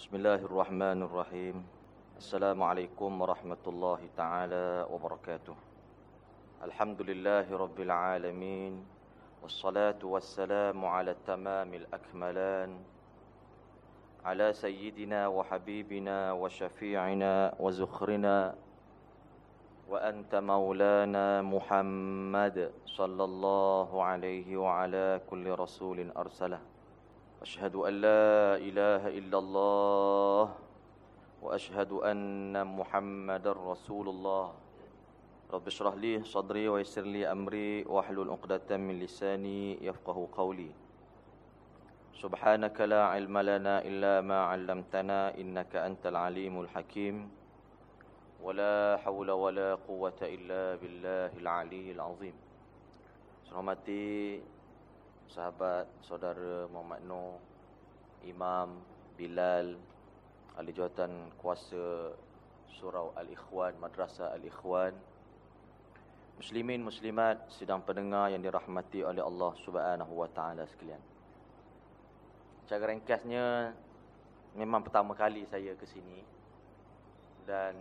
بسم الله الرحمن الرحيم السلام عليكم ورحمة الله تعالى وبركاته الحمد لله رب العالمين والصلاة والسلام على التمام الأكملان على سيدنا وحبيبنا وشفيعنا وزخرنا وأنت مولانا محمد صلى الله عليه وعلى كل رسول أرسله أشهد أن لا إله إلا الله وأشهد أن محمد رسول الله رب اشرح لي صدري ويسر لي أمري واحلل عقدة من لساني يفقه قولي سبحانك لا علم لنا إلا ما علمتنا إنك أنت العليم الحكيم ولا حول ولا قوة إلا بالله العلي العظيم Hormati sahabat, saudara Muhammad Noor, Imam, Bilal, ahli jawatan kuasa Surau Al-Ikhwan, Madrasah Al-Ikhwan, Muslimin, Muslimat, sidang pendengar yang dirahmati oleh Allah Subhanahu Wa Taala sekalian. Cara ringkasnya, memang pertama kali saya ke sini dan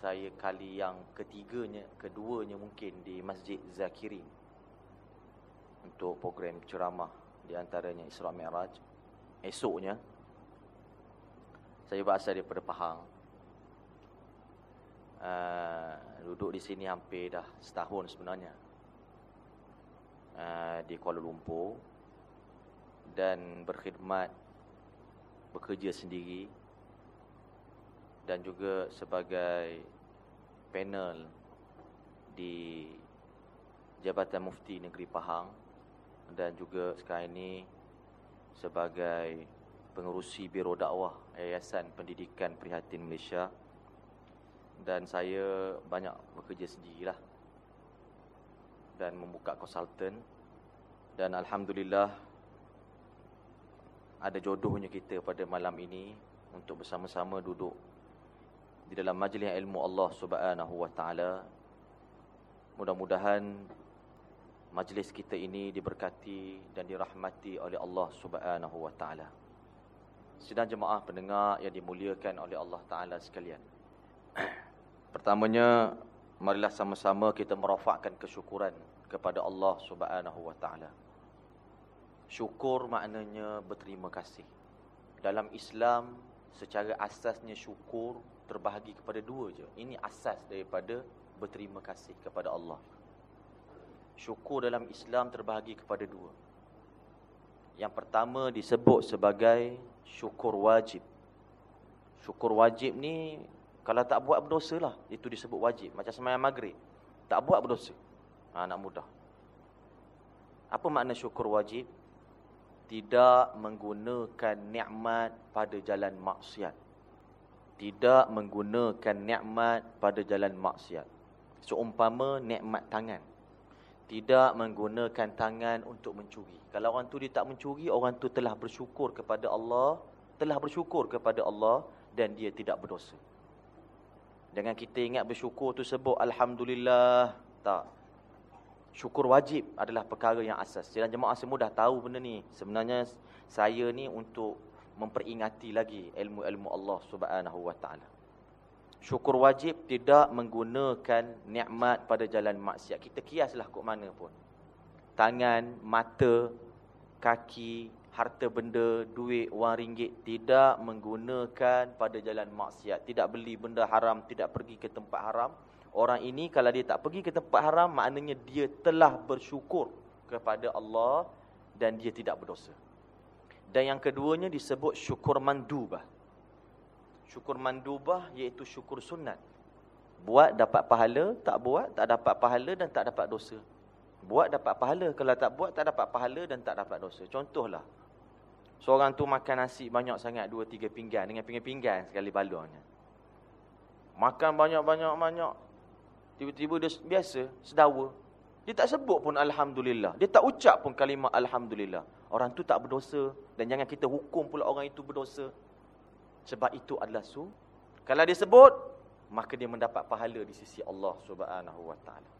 saya kali yang ketiganya, keduanya mungkin di Masjid Zakirin untuk program ceramah di antaranya Isra Mi'raj. Esoknya saya berasal daripada Pahang. Uh, duduk di sini hampir dah setahun sebenarnya. Uh, di Kuala Lumpur dan berkhidmat bekerja sendiri dan juga sebagai panel di Jabatan Mufti Negeri Pahang dan juga sekarang ini sebagai pengurusi Biro Dakwah Yayasan Pendidikan Prihatin Malaysia dan saya banyak bekerja sendirilah dan membuka konsultan dan alhamdulillah ada jodohnya kita pada malam ini untuk bersama-sama duduk di dalam majlis ilmu Allah Subhanahu wa taala. Mudah-mudahan majlis kita ini diberkati dan dirahmati oleh Allah Subhanahu wa taala. Sidang jemaah pendengar yang dimuliakan oleh Allah taala sekalian. Pertamanya marilah sama-sama kita merafakkan kesyukuran kepada Allah Subhanahu wa taala. Syukur maknanya berterima kasih. Dalam Islam secara asasnya syukur terbahagi kepada dua je. Ini asas daripada berterima kasih kepada Allah. Syukur dalam Islam terbahagi kepada dua. Yang pertama disebut sebagai syukur wajib. Syukur wajib ni kalau tak buat berdosa lah. Itu disebut wajib. Macam semayang maghrib. Tak buat berdosa. Ha, nak mudah. Apa makna syukur wajib? Tidak menggunakan nikmat pada jalan maksiat. Tidak menggunakan nikmat pada jalan maksiat. Seumpama nikmat tangan. Tidak menggunakan tangan untuk mencuri. Kalau orang tu dia tak mencuri, orang tu telah bersyukur kepada Allah. Telah bersyukur kepada Allah dan dia tidak berdosa. Jangan kita ingat bersyukur tu sebut Alhamdulillah. Tak syukur wajib adalah perkara yang asas. Jadi jemaah semua dah tahu benda ni. Sebenarnya saya ni untuk memperingati lagi ilmu-ilmu Allah Subhanahu wa taala. Syukur wajib tidak menggunakan nikmat pada jalan maksiat. Kita kiaslah kok mana pun. Tangan, mata, kaki, harta benda, duit, wang ringgit tidak menggunakan pada jalan maksiat. Tidak beli benda haram, tidak pergi ke tempat haram Orang ini kalau dia tak pergi ke tempat haram Maknanya dia telah bersyukur kepada Allah Dan dia tidak berdosa Dan yang keduanya disebut syukur mandubah Syukur mandubah iaitu syukur sunat Buat dapat pahala, tak buat tak dapat pahala dan tak dapat dosa Buat dapat pahala, kalau tak buat tak dapat pahala dan tak dapat dosa Contohlah Seorang tu makan nasi banyak sangat, dua tiga pinggan Dengan pinggan-pinggan sekali balurnya Makan banyak-banyak-banyak Tiba-tiba dia biasa, sedawa. Dia tak sebut pun Alhamdulillah. Dia tak ucap pun kalimah Alhamdulillah. Orang tu tak berdosa. Dan jangan kita hukum pula orang itu berdosa. Sebab itu adalah su. Kalau dia sebut, maka dia mendapat pahala di sisi Allah subhanahu ta'ala.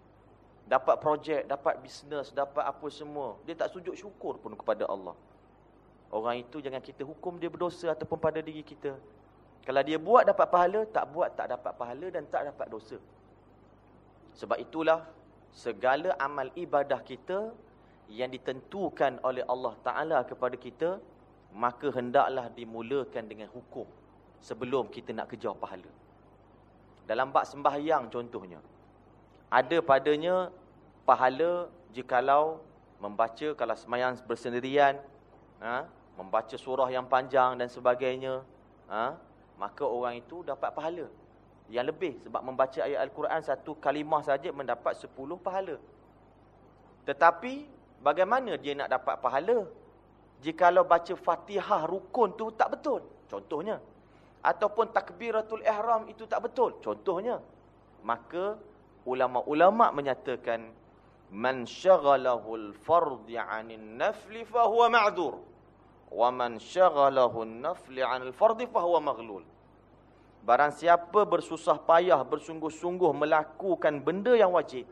Dapat projek, dapat bisnes, dapat apa semua. Dia tak sujud syukur pun kepada Allah. Orang itu jangan kita hukum dia berdosa ataupun pada diri kita. Kalau dia buat dapat pahala, tak buat tak dapat pahala dan tak dapat dosa. Sebab itulah segala amal ibadah kita yang ditentukan oleh Allah Ta'ala kepada kita, maka hendaklah dimulakan dengan hukum sebelum kita nak kejar pahala. Dalam bak sembahyang contohnya, ada padanya pahala jikalau membaca, kalau semayang bersendirian, ha, membaca surah yang panjang dan sebagainya, ha, maka orang itu dapat pahala. Yang lebih sebab membaca ayat Al-Quran satu kalimah saja mendapat sepuluh pahala. Tetapi bagaimana dia nak dapat pahala? Jikalau baca Fatihah rukun tu tak betul. Contohnya. Ataupun takbiratul ihram itu tak betul. Contohnya. Maka ulama-ulama menyatakan man syaghalahu al-fardhi 'anil nafli fa huwa ma'dzur. Wa man syaghalahu an-nafli 'anil fardhi fa huwa maghlul. Barang siapa bersusah payah, bersungguh-sungguh melakukan benda yang wajib.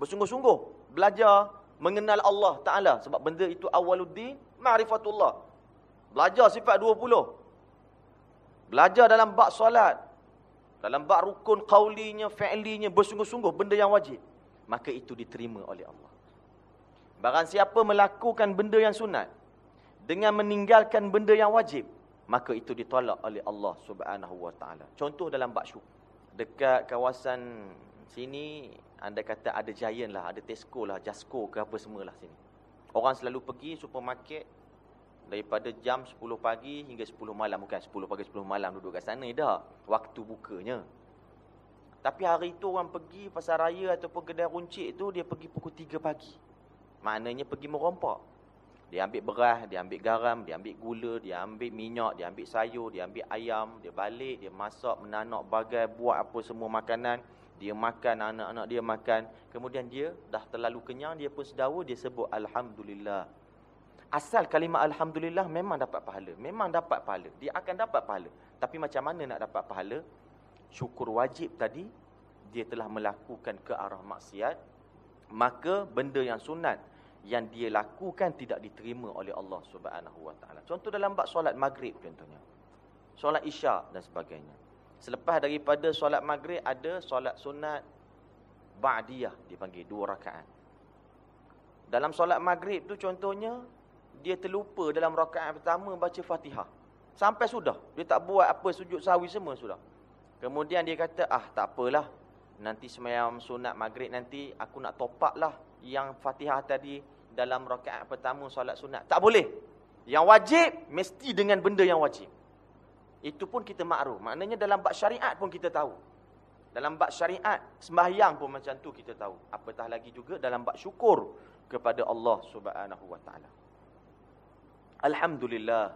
Bersungguh-sungguh belajar mengenal Allah Ta'ala. Sebab benda itu awaluddin, ma'rifatullah. Belajar sifat 20. Belajar dalam bak solat. Dalam bak rukun qawlinya, fa'linya, bersungguh-sungguh benda yang wajib. Maka itu diterima oleh Allah. Barang siapa melakukan benda yang sunat. Dengan meninggalkan benda yang wajib maka itu ditolak oleh Allah Subhanahu wa taala. Contoh dalam Bakshu. Dekat kawasan sini anda kata ada Giant lah, ada Tesco lah, Jasco ke apa semualah sini. Orang selalu pergi supermarket daripada jam 10 pagi hingga 10 malam bukan 10 pagi 10 malam duduk kat sana dah waktu bukanya. Tapi hari itu orang pergi pasar raya ataupun kedai runcit tu dia pergi pukul 3 pagi. Maknanya pergi merompak. Dia ambil beras, dia ambil garam, dia ambil gula, dia ambil minyak, dia ambil sayur, dia ambil ayam, dia balik, dia masak, menanak bagai, buat apa semua makanan. Dia makan, anak-anak dia makan. Kemudian dia dah terlalu kenyang, dia pun sedawa, dia sebut Alhamdulillah. Asal kalimah Alhamdulillah memang dapat pahala. Memang dapat pahala. Dia akan dapat pahala. Tapi macam mana nak dapat pahala? Syukur wajib tadi, dia telah melakukan ke arah maksiat. Maka benda yang sunat, yang dia lakukan tidak diterima oleh Allah taala. Contoh dalam bab solat maghrib contohnya. Solat isyak dan sebagainya. Selepas daripada solat maghrib ada solat sunat ba'diyah dipanggil dua rakaat. Dalam solat maghrib tu contohnya dia terlupa dalam rakaat pertama baca Fatihah. Sampai sudah. Dia tak buat apa sujud sahwi semua sudah. Kemudian dia kata, ah tak apalah. Nanti semayam sunat maghrib nanti aku nak topak lah yang Fatihah tadi dalam rakaat pertama solat sunat. Tak boleh. Yang wajib mesti dengan benda yang wajib. Itu pun kita makruf. Maknanya dalam bab syariat pun kita tahu. Dalam bab syariat, sembahyang pun macam tu kita tahu. Apatah lagi juga dalam bab syukur kepada Allah Subhanahu wa taala. Alhamdulillah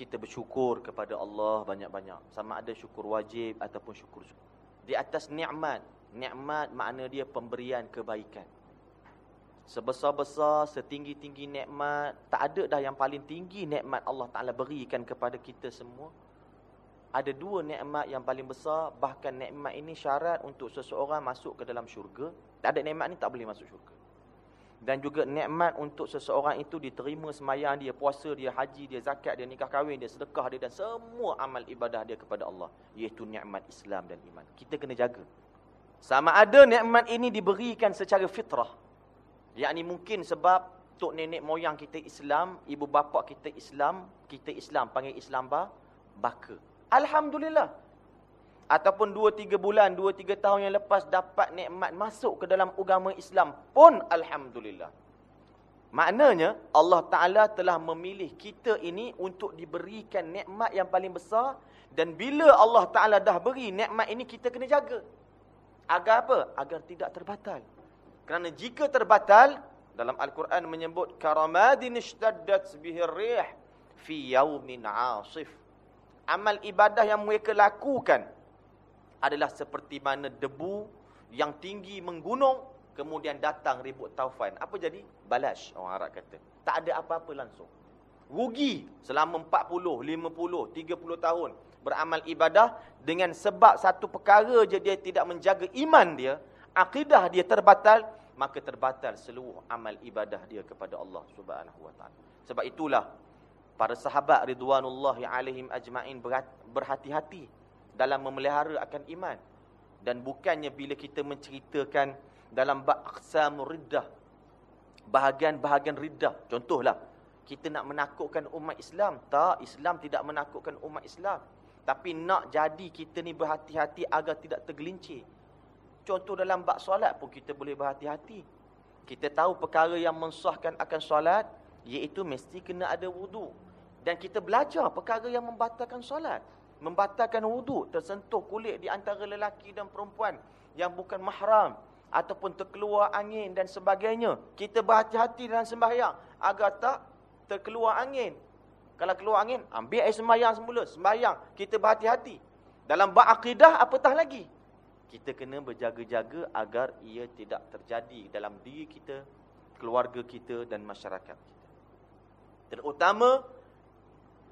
kita bersyukur kepada Allah banyak-banyak. Sama ada syukur wajib ataupun syukur. Di atas nikmat. Nikmat makna dia pemberian kebaikan. Sebesar-besar, setinggi-tinggi nikmat, tak ada dah yang paling tinggi nikmat Allah Taala berikan kepada kita semua. Ada dua nikmat yang paling besar, bahkan nikmat ini syarat untuk seseorang masuk ke dalam syurga. Tak ada nikmat ni tak boleh masuk syurga. Dan juga nikmat untuk seseorang itu diterima semayang dia, puasa dia, haji dia, zakat dia, nikah kahwin dia, sedekah dia dan semua amal ibadah dia kepada Allah, iaitu nikmat Islam dan iman. Kita kena jaga. Sama ada nikmat ini diberikan secara fitrah Yakni mungkin sebab tok nenek moyang kita Islam, ibu bapa kita Islam, kita Islam panggil Islam ba baka. Alhamdulillah. Ataupun 2 3 bulan, 2 3 tahun yang lepas dapat nikmat masuk ke dalam agama Islam pun alhamdulillah. Maknanya Allah Taala telah memilih kita ini untuk diberikan nikmat yang paling besar dan bila Allah Taala dah beri nikmat ini kita kena jaga. Agar apa? Agar tidak terbatal. Kerana jika terbatal dalam Al-Quran menyebut karamadin ishtaddat bihi rih fi yaumin 'asif. Amal ibadah yang mereka lakukan adalah seperti mana debu yang tinggi menggunung kemudian datang ribut taufan. Apa jadi? Balash orang Arab kata. Tak ada apa-apa langsung. Rugi selama 40, 50, 30 tahun beramal ibadah dengan sebab satu perkara je dia tidak menjaga iman dia akidah dia terbatal, maka terbatal seluruh amal ibadah dia kepada Allah Subhanahu wa taala. Sebab itulah para sahabat ridwanullahi alaihim ajmain berhati-hati dalam memelihara akan iman. Dan bukannya bila kita menceritakan dalam bab aqsamur riddah bahagian-bahagian riddah. Contohlah kita nak menakutkan umat Islam. Tak Islam tidak menakutkan umat Islam. Tapi nak jadi kita ni berhati-hati agar tidak tergelincir. Contoh dalam bab solat pun kita boleh berhati-hati. Kita tahu perkara yang mensahkan akan solat iaitu mesti kena ada wudu. Dan kita belajar perkara yang membatalkan solat. Membatalkan wuduk, tersentuh kulit di antara lelaki dan perempuan yang bukan mahram. Ataupun terkeluar angin dan sebagainya. Kita berhati-hati dalam sembahyang agar tak terkeluar angin. Kalau keluar angin, ambil air sembahyang semula. Sembahyang, kita berhati-hati. Dalam ba'aqidah, apatah lagi. Kita kena berjaga-jaga agar ia tidak terjadi dalam diri kita, keluarga kita dan masyarakat kita. Terutama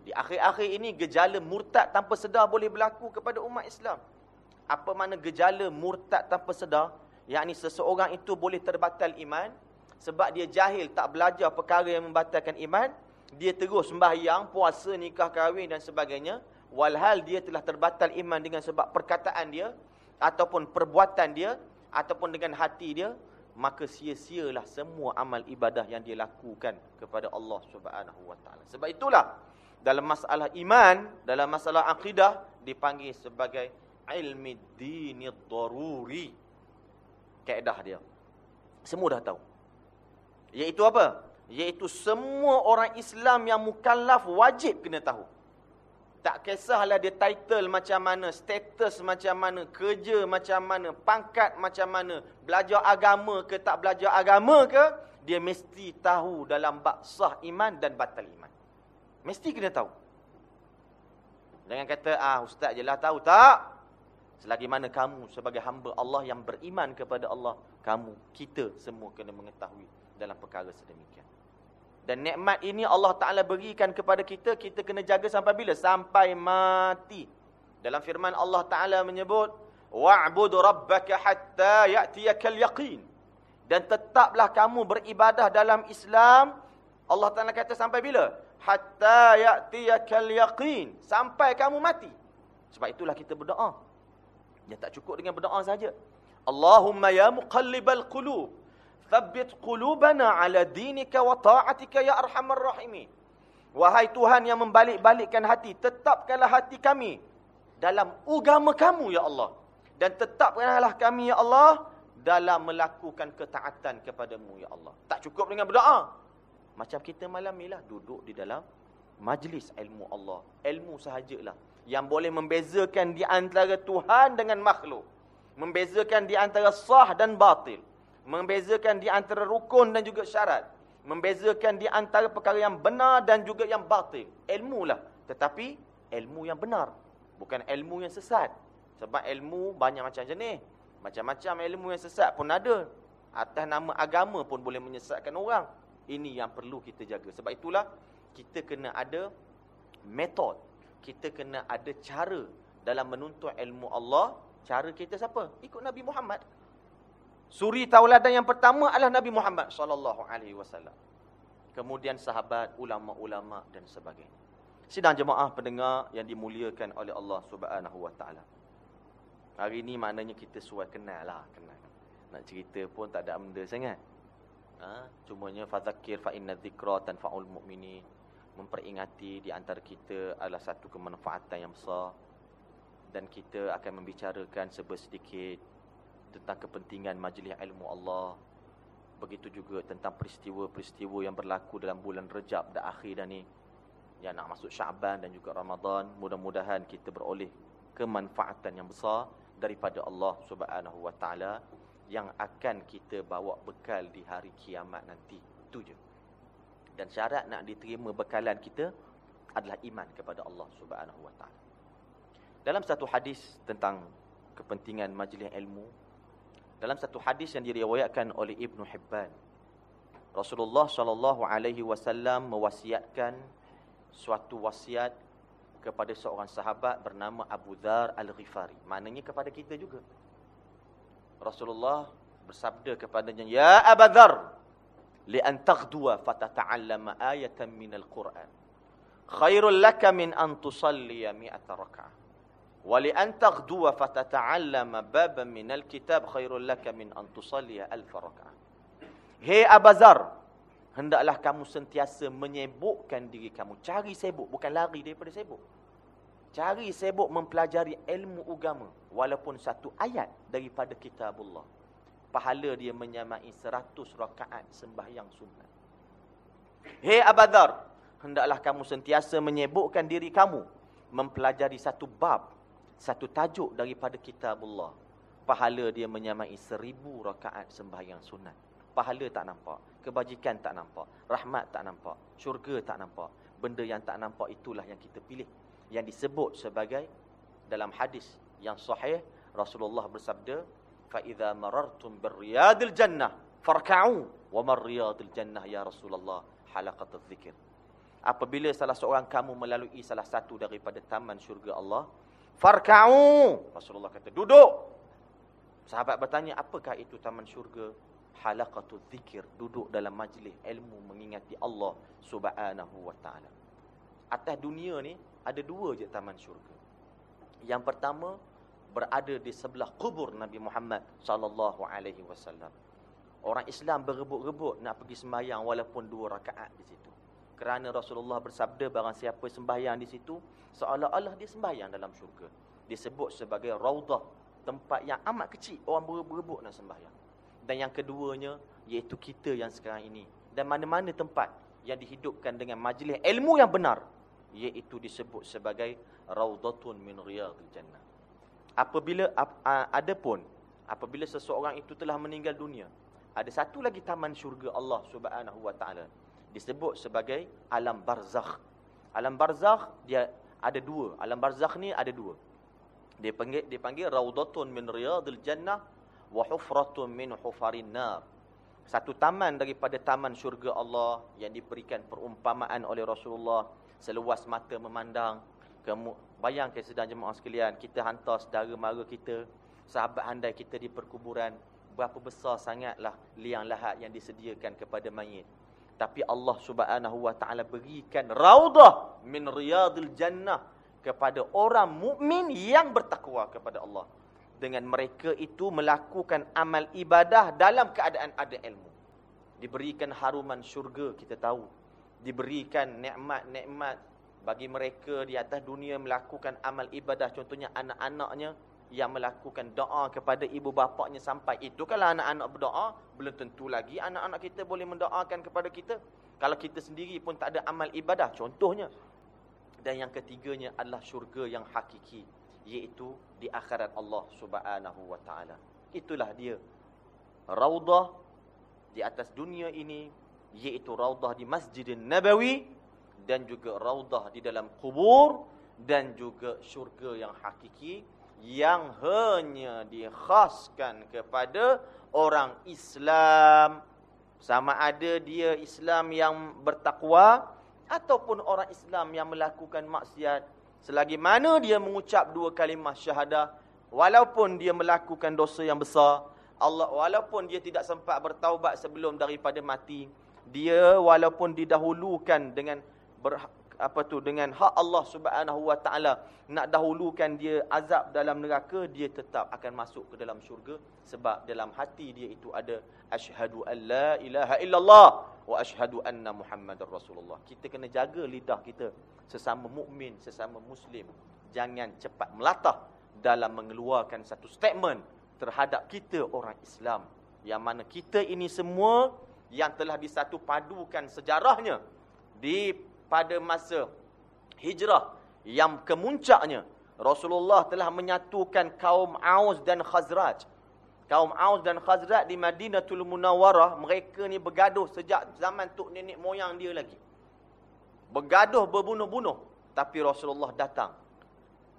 di akhir-akhir ini gejala murtad tanpa sedar boleh berlaku kepada umat Islam. Apa makna gejala murtad tanpa sedar? Yakni seseorang itu boleh terbatal iman sebab dia jahil tak belajar perkara yang membatalkan iman, dia terus sembahyang, puasa, nikah kahwin dan sebagainya, walhal dia telah terbatal iman dengan sebab perkataan dia ataupun perbuatan dia ataupun dengan hati dia, maka sia-sialah semua amal ibadah yang dia lakukan kepada Allah taala. Sebab itulah dalam masalah iman, dalam masalah akidah dipanggil sebagai ilmi dini daruri. Kaedah dia. Semua dah tahu. Iaitu apa? Iaitu semua orang Islam yang mukallaf wajib kena tahu. Tak kisahlah dia title macam mana, status macam mana, kerja macam mana, pangkat macam mana, belajar agama ke tak belajar agama ke, dia mesti tahu dalam bab sah iman dan batal iman. Mesti kena tahu. Jangan kata, ah ustaz je lah tahu. Tak. Selagi mana kamu sebagai hamba Allah yang beriman kepada Allah. Kamu, kita semua kena mengetahui dalam perkara sedemikian. Dan nikmat ini Allah Ta'ala berikan kepada kita. Kita kena jaga sampai bila? Sampai mati. Dalam firman Allah Ta'ala menyebut. Wa'bud rabbaka hatta ya'tiyakal yaqin. Dan tetaplah kamu beribadah dalam Islam. Allah Ta'ala kata sampai bila? Hatta ya'tiyakal yaqin. Sampai kamu mati. Sebab itulah kita berdoa. Dia tak cukup dengan berdoa saja. Allahumma ya muqallibal qulub. Thabbit qulubana ala dinika wa ta'atika ya arhamar rahimin. Wahai tuhan yang membalik-balikkan hati tetapkanlah hati kami dalam agama kamu ya Allah. Dan tetapkanlah kami ya Allah dalam melakukan ketaatan kepadamu ya Allah. Tak cukup dengan berdoa macam kita malam ni lah duduk di dalam majlis ilmu Allah. Ilmu sahajalah. Yang boleh membezakan di antara Tuhan dengan makhluk. Membezakan di antara sah dan batil. Membezakan di antara rukun dan juga syarat. Membezakan di antara perkara yang benar dan juga yang batil. Ilmu lah. Tetapi ilmu yang benar. Bukan ilmu yang sesat. Sebab ilmu banyak macam jenis. Macam-macam ilmu yang sesat pun ada. Atas nama agama pun boleh menyesatkan orang. Ini yang perlu kita jaga. Sebab itulah kita kena ada metod. Kita kena ada cara dalam menuntut ilmu Allah. Cara kita siapa? Ikut Nabi Muhammad. Suri tauladan yang pertama adalah Nabi Muhammad sallallahu alaihi wasallam. Kemudian sahabat, ulama-ulama dan sebagainya. Sidang jemaah pendengar yang dimuliakan oleh Allah Subhanahu wa taala. Hari ini maknanya kita suai kenal lah, kenal. Nak cerita pun tak ada benda sangat. Ha? Cumanya fadzakir fa inna dzikra tanfa'ul mu'minin. Memperingati di antara kita adalah satu kemanfaatan yang besar dan kita akan membicarakan sedikit tentang kepentingan majlis ilmu Allah. Begitu juga tentang peristiwa-peristiwa yang berlaku dalam bulan Rejab dah akhir dah ni. Yang nak masuk Syaban dan juga Ramadan, mudah-mudahan kita beroleh kemanfaatan yang besar daripada Allah Subhanahu wa taala yang akan kita bawa bekal di hari kiamat nanti. Itu je. Dan syarat nak diterima bekalan kita adalah iman kepada Allah Subhanahu Taala. Dalam satu hadis tentang kepentingan majlis ilmu, dalam satu hadis yang diriwayatkan oleh Ibn Hibban, Rasulullah sallallahu alaihi wasallam mewasiatkan suatu wasiat kepada seorang sahabat bernama Abu Dhar Al-Ghifari. Maknanya kepada kita juga. Rasulullah bersabda kepadanya, "Ya Abu Dzar, li an taghdwa fatata'allama ayatan minal Qur'an." khairul laka min an tusalliya mi'ata raka'ah. Wa li an taghduwa fatata'allama baban min al-kitab khairul laka min an tusalliya alf. Hei Abazar, hendaklah kamu sentiasa menyibukkan diri kamu. Cari sibuk, bukan lari daripada sibuk. Cari sibuk mempelajari ilmu agama walaupun satu ayat daripada kitabullah. Pahala dia menyamai seratus rakaat sembahyang sunat. Hei Abazar, hendaklah kamu sentiasa menyibukkan diri kamu mempelajari satu bab, satu tajuk daripada kitabullah. Pahala dia menyamai seribu rakaat sembahyang sunat. Pahala tak nampak, kebajikan tak nampak, rahmat tak nampak, syurga tak nampak. Benda yang tak nampak itulah yang kita pilih. Yang disebut sebagai dalam hadis yang sahih Rasulullah bersabda, "Fa idza marartum birriyadil jannah farka'u wa mar riyadil jannah ya Rasulullah halaqatuz zikr." apabila salah seorang kamu melalui salah satu daripada taman syurga Allah, farka'u. Rasulullah kata, duduk. Sahabat bertanya, apakah itu taman syurga? Halaqatul zikir, duduk dalam majlis ilmu mengingati Allah subhanahu wa ta'ala. Atas dunia ni, ada dua je taman syurga. Yang pertama, berada di sebelah kubur Nabi Muhammad sallallahu alaihi wasallam. Orang Islam berebut-rebut nak pergi sembahyang walaupun dua rakaat di situ. Kerana Rasulullah bersabda barang siapa sembahyang di situ seolah-olah dia sembahyang dalam syurga. Disebut sebagai raudah, tempat yang amat kecil orang berebut nak sembahyang. Dan yang keduanya iaitu kita yang sekarang ini dan mana-mana tempat yang dihidupkan dengan majlis ilmu yang benar iaitu disebut sebagai raudatun min riyadil jannah. Apabila adapun apabila seseorang itu telah meninggal dunia, ada satu lagi taman syurga Allah Subhanahu wa taala disebut sebagai alam barzakh. Alam barzakh dia ada dua. Alam barzakh ni ada dua. Dia panggil dia panggil raudatun min riyadil jannah wa hufratun min hufarin nar. Satu taman daripada taman syurga Allah yang diberikan perumpamaan oleh Rasulullah seluas mata memandang. Bayangkan sedang jemaah sekalian, kita hantar saudara mara kita, sahabat handai kita di perkuburan, berapa besar sangatlah liang lahat yang disediakan kepada mayit. Tapi Allah subhanahu wa ta'ala berikan raudah min riyadil jannah kepada orang mukmin yang bertakwa kepada Allah. Dengan mereka itu melakukan amal ibadah dalam keadaan ada ilmu. Diberikan haruman syurga kita tahu. Diberikan nikmat-nikmat bagi mereka di atas dunia melakukan amal ibadah. Contohnya anak-anaknya yang melakukan doa kepada ibu bapaknya sampai itu. Kalau anak-anak berdoa belum tentu lagi anak-anak kita boleh mendoakan kepada kita. Kalau kita sendiri pun tak ada amal ibadah contohnya. Dan yang ketiganya adalah syurga yang hakiki iaitu di akhirat Allah Subhanahu wa taala. Itulah dia. Raudah di atas dunia ini iaitu raudah di Masjidin Nabawi dan juga raudah di dalam kubur dan juga syurga yang hakiki yang hanya dikhaskan kepada orang Islam. Sama ada dia Islam yang bertakwa ataupun orang Islam yang melakukan maksiat. Selagi mana dia mengucap dua kalimah syahadah walaupun dia melakukan dosa yang besar Allah walaupun dia tidak sempat bertaubat sebelum daripada mati dia walaupun didahulukan dengan apa tu dengan hak Allah Subhanahu wa taala nak dahulukan dia azab dalam neraka dia tetap akan masuk ke dalam syurga sebab dalam hati dia itu ada asyhadu alla ilaha illallah wa asyhadu anna muhammadar rasulullah. Kita kena jaga lidah kita. Sesama mukmin sesama muslim jangan cepat melatah dalam mengeluarkan satu statement terhadap kita orang Islam. Yang mana kita ini semua yang telah disatu padukan sejarahnya di pada masa hijrah yang kemuncaknya Rasulullah telah menyatukan kaum Aus dan Khazraj. Kaum Aus dan Khazraj di Madinatul Munawwarah, mereka ni bergaduh sejak zaman tok nenek moyang dia lagi. Bergaduh berbunuh-bunuh, tapi Rasulullah datang.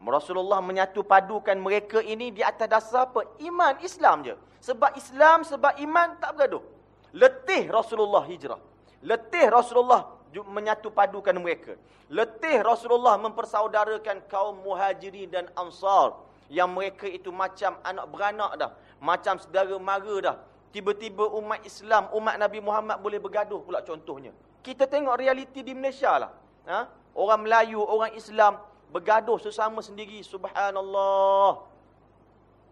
Rasulullah menyatu padukan mereka ini di atas dasar apa? Iman Islam je. Sebab Islam, sebab iman tak bergaduh. Letih Rasulullah hijrah. Letih Rasulullah menyatu padukan mereka. Letih Rasulullah mempersaudarakan kaum muhajiri dan ansar. Yang mereka itu macam anak beranak dah. Macam saudara mara dah. Tiba-tiba umat Islam, umat Nabi Muhammad boleh bergaduh pula contohnya. Kita tengok realiti di Malaysia lah. Ha? Orang Melayu, orang Islam bergaduh sesama sendiri. Subhanallah.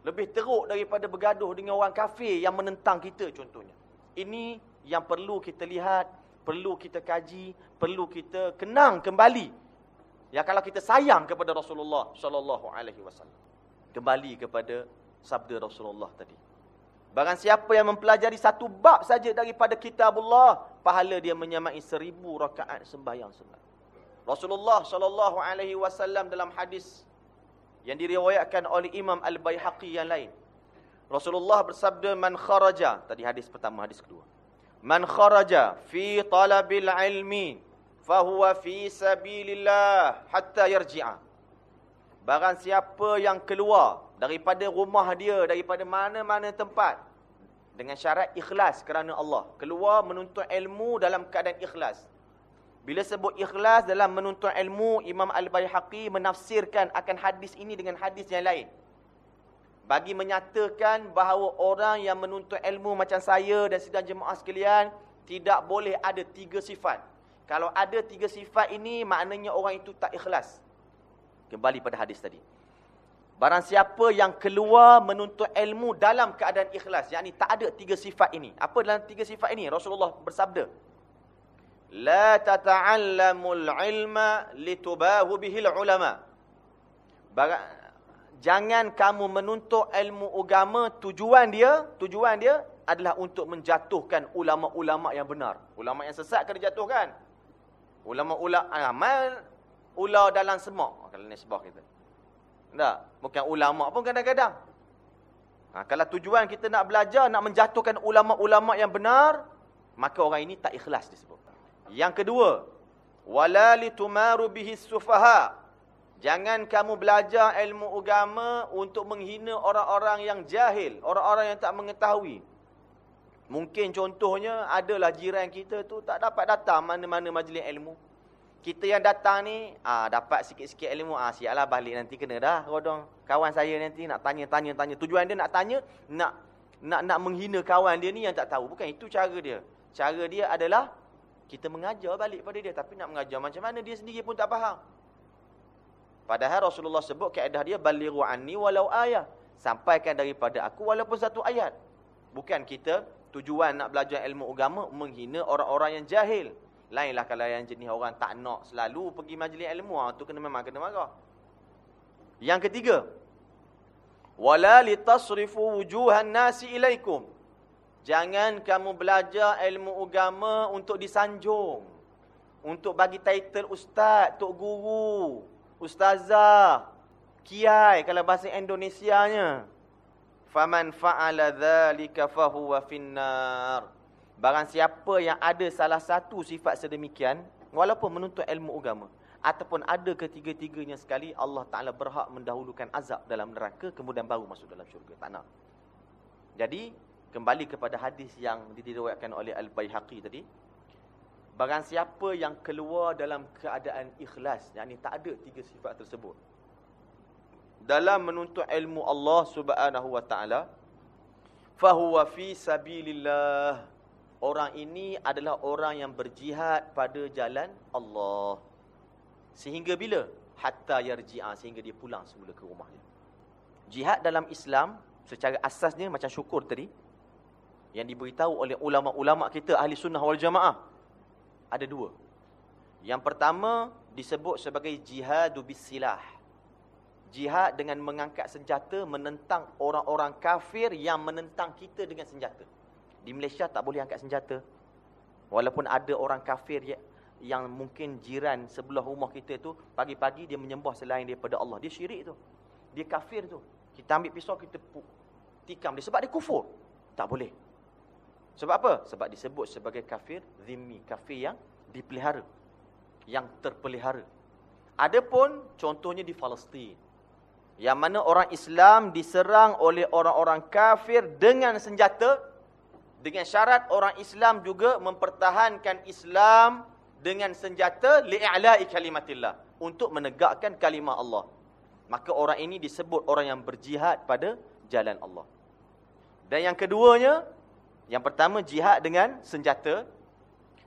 Lebih teruk daripada bergaduh dengan orang kafir yang menentang kita contohnya. Ini yang perlu kita lihat, perlu kita kaji, perlu kita kenang kembali. Ya kalau kita sayang kepada Rasulullah sallallahu alaihi wasallam. Kembali kepada sabda Rasulullah tadi. Barang siapa yang mempelajari satu bab saja daripada kitabullah, pahala dia menyamai seribu rakaat sembahyang sunat. Rasulullah sallallahu alaihi wasallam dalam hadis yang diriwayatkan oleh Imam Al-Baihaqi yang lain. Rasulullah bersabda man kharaja, tadi hadis pertama, hadis kedua. Man kharaja fi talabil ilmi fahuwa fi sabilillah hatta yarji'a. Barang siapa yang keluar daripada rumah dia, daripada mana-mana tempat dengan syarat ikhlas kerana Allah. Keluar menuntut ilmu dalam keadaan ikhlas. Bila sebut ikhlas dalam menuntut ilmu, Imam Al-Bayhaqi menafsirkan akan hadis ini dengan hadis yang lain. Bagi menyatakan bahawa orang yang menuntut ilmu macam saya dan sidang jemaah sekalian, tidak boleh ada tiga sifat. Kalau ada tiga sifat ini, maknanya orang itu tak ikhlas. Kembali pada hadis tadi. Barang siapa yang keluar menuntut ilmu dalam keadaan ikhlas. Yang ini tak ada tiga sifat ini. Apa dalam tiga sifat ini? Rasulullah bersabda. La tata'allamul ilma litubahu bihil ulama. Barang, jangan kamu menuntut ilmu agama tujuan dia, tujuan dia adalah untuk menjatuhkan ulama-ulama yang benar. Ulama yang sesat kena jatuhkan. Ulama-ulama amal ular dalam semak. Oh, kalau nisbah kita. Tak. Bukan ulama pun kadang-kadang. Ha, kalau tujuan kita nak belajar, nak menjatuhkan ulama-ulama yang benar, maka orang ini tak ikhlas disebut. Yang kedua, wala litumaru bihi sufaha. Jangan kamu belajar ilmu agama untuk menghina orang-orang yang jahil, orang-orang yang tak mengetahui. Mungkin contohnya adalah jiran kita tu tak dapat datang mana-mana majlis ilmu. Kita yang datang ni, ah dapat sikit-sikit ilmu, ah siaplah balik nanti kena dah rodong. Kawan saya nanti nak tanya-tanya tanya. Tujuan dia nak tanya, nak nak nak menghina kawan dia ni yang tak tahu. Bukan itu cara dia. Cara dia adalah kita mengajar balik pada dia tapi nak mengajar macam mana dia sendiri pun tak faham. Padahal Rasulullah sebut kaedah dia balighu anni walau ayat. Sampaikan daripada aku walaupun satu ayat. Bukan kita tujuan nak belajar ilmu agama menghina orang-orang yang jahil. Lainlah kalau yang jenis orang tak nak selalu pergi majlis ilmu, ah tu kena memang kena marah. Yang ketiga, wala litasrifu wujuhan nasi ilaikum. Jangan kamu belajar ilmu agama untuk disanjung. Untuk bagi title ustaz, tok guru, ustazah, kiai kalau bahasa Indonesianya. Faman fa'ala dhalika fahuwa finnar. Barang siapa yang ada salah satu sifat sedemikian, walaupun menuntut ilmu agama, ataupun ada ketiga-tiganya sekali, Allah Ta'ala berhak mendahulukan azab dalam neraka, kemudian baru masuk dalam syurga. Tak nak. Jadi, kembali kepada hadis yang diriwayatkan oleh Al-Bayhaqi tadi, barang siapa yang keluar dalam keadaan ikhlas, yang ini tak ada tiga sifat tersebut, dalam menuntut ilmu Allah Subhanahu Wa Ta'ala, fahuwa fi sabilillah orang ini adalah orang yang berjihad pada jalan Allah. Sehingga bila? Hatta yarji'a sehingga dia pulang semula ke rumahnya. Jihad dalam Islam secara asasnya macam syukur tadi yang diberitahu oleh ulama-ulama kita ahli sunnah wal jamaah ada dua. Yang pertama disebut sebagai jihadu bisilah. Jihad dengan mengangkat senjata menentang orang-orang kafir yang menentang kita dengan senjata. Di Malaysia tak boleh angkat senjata. Walaupun ada orang kafir yang mungkin jiran sebelah rumah kita tu, pagi-pagi dia menyembah selain daripada Allah. Dia syirik tu. Dia kafir tu. Kita ambil pisau, kita tikam dia. Sebab dia kufur. Tak boleh. Sebab apa? Sebab disebut sebagai kafir zimmi. Kafir yang dipelihara. Yang terpelihara. Adapun contohnya di Palestin. Yang mana orang Islam diserang oleh orang-orang kafir dengan senjata dengan syarat orang Islam juga mempertahankan Islam dengan senjata li'a'la'i kalimatillah. Untuk menegakkan kalimah Allah. Maka orang ini disebut orang yang berjihad pada jalan Allah. Dan yang keduanya, yang pertama jihad dengan senjata.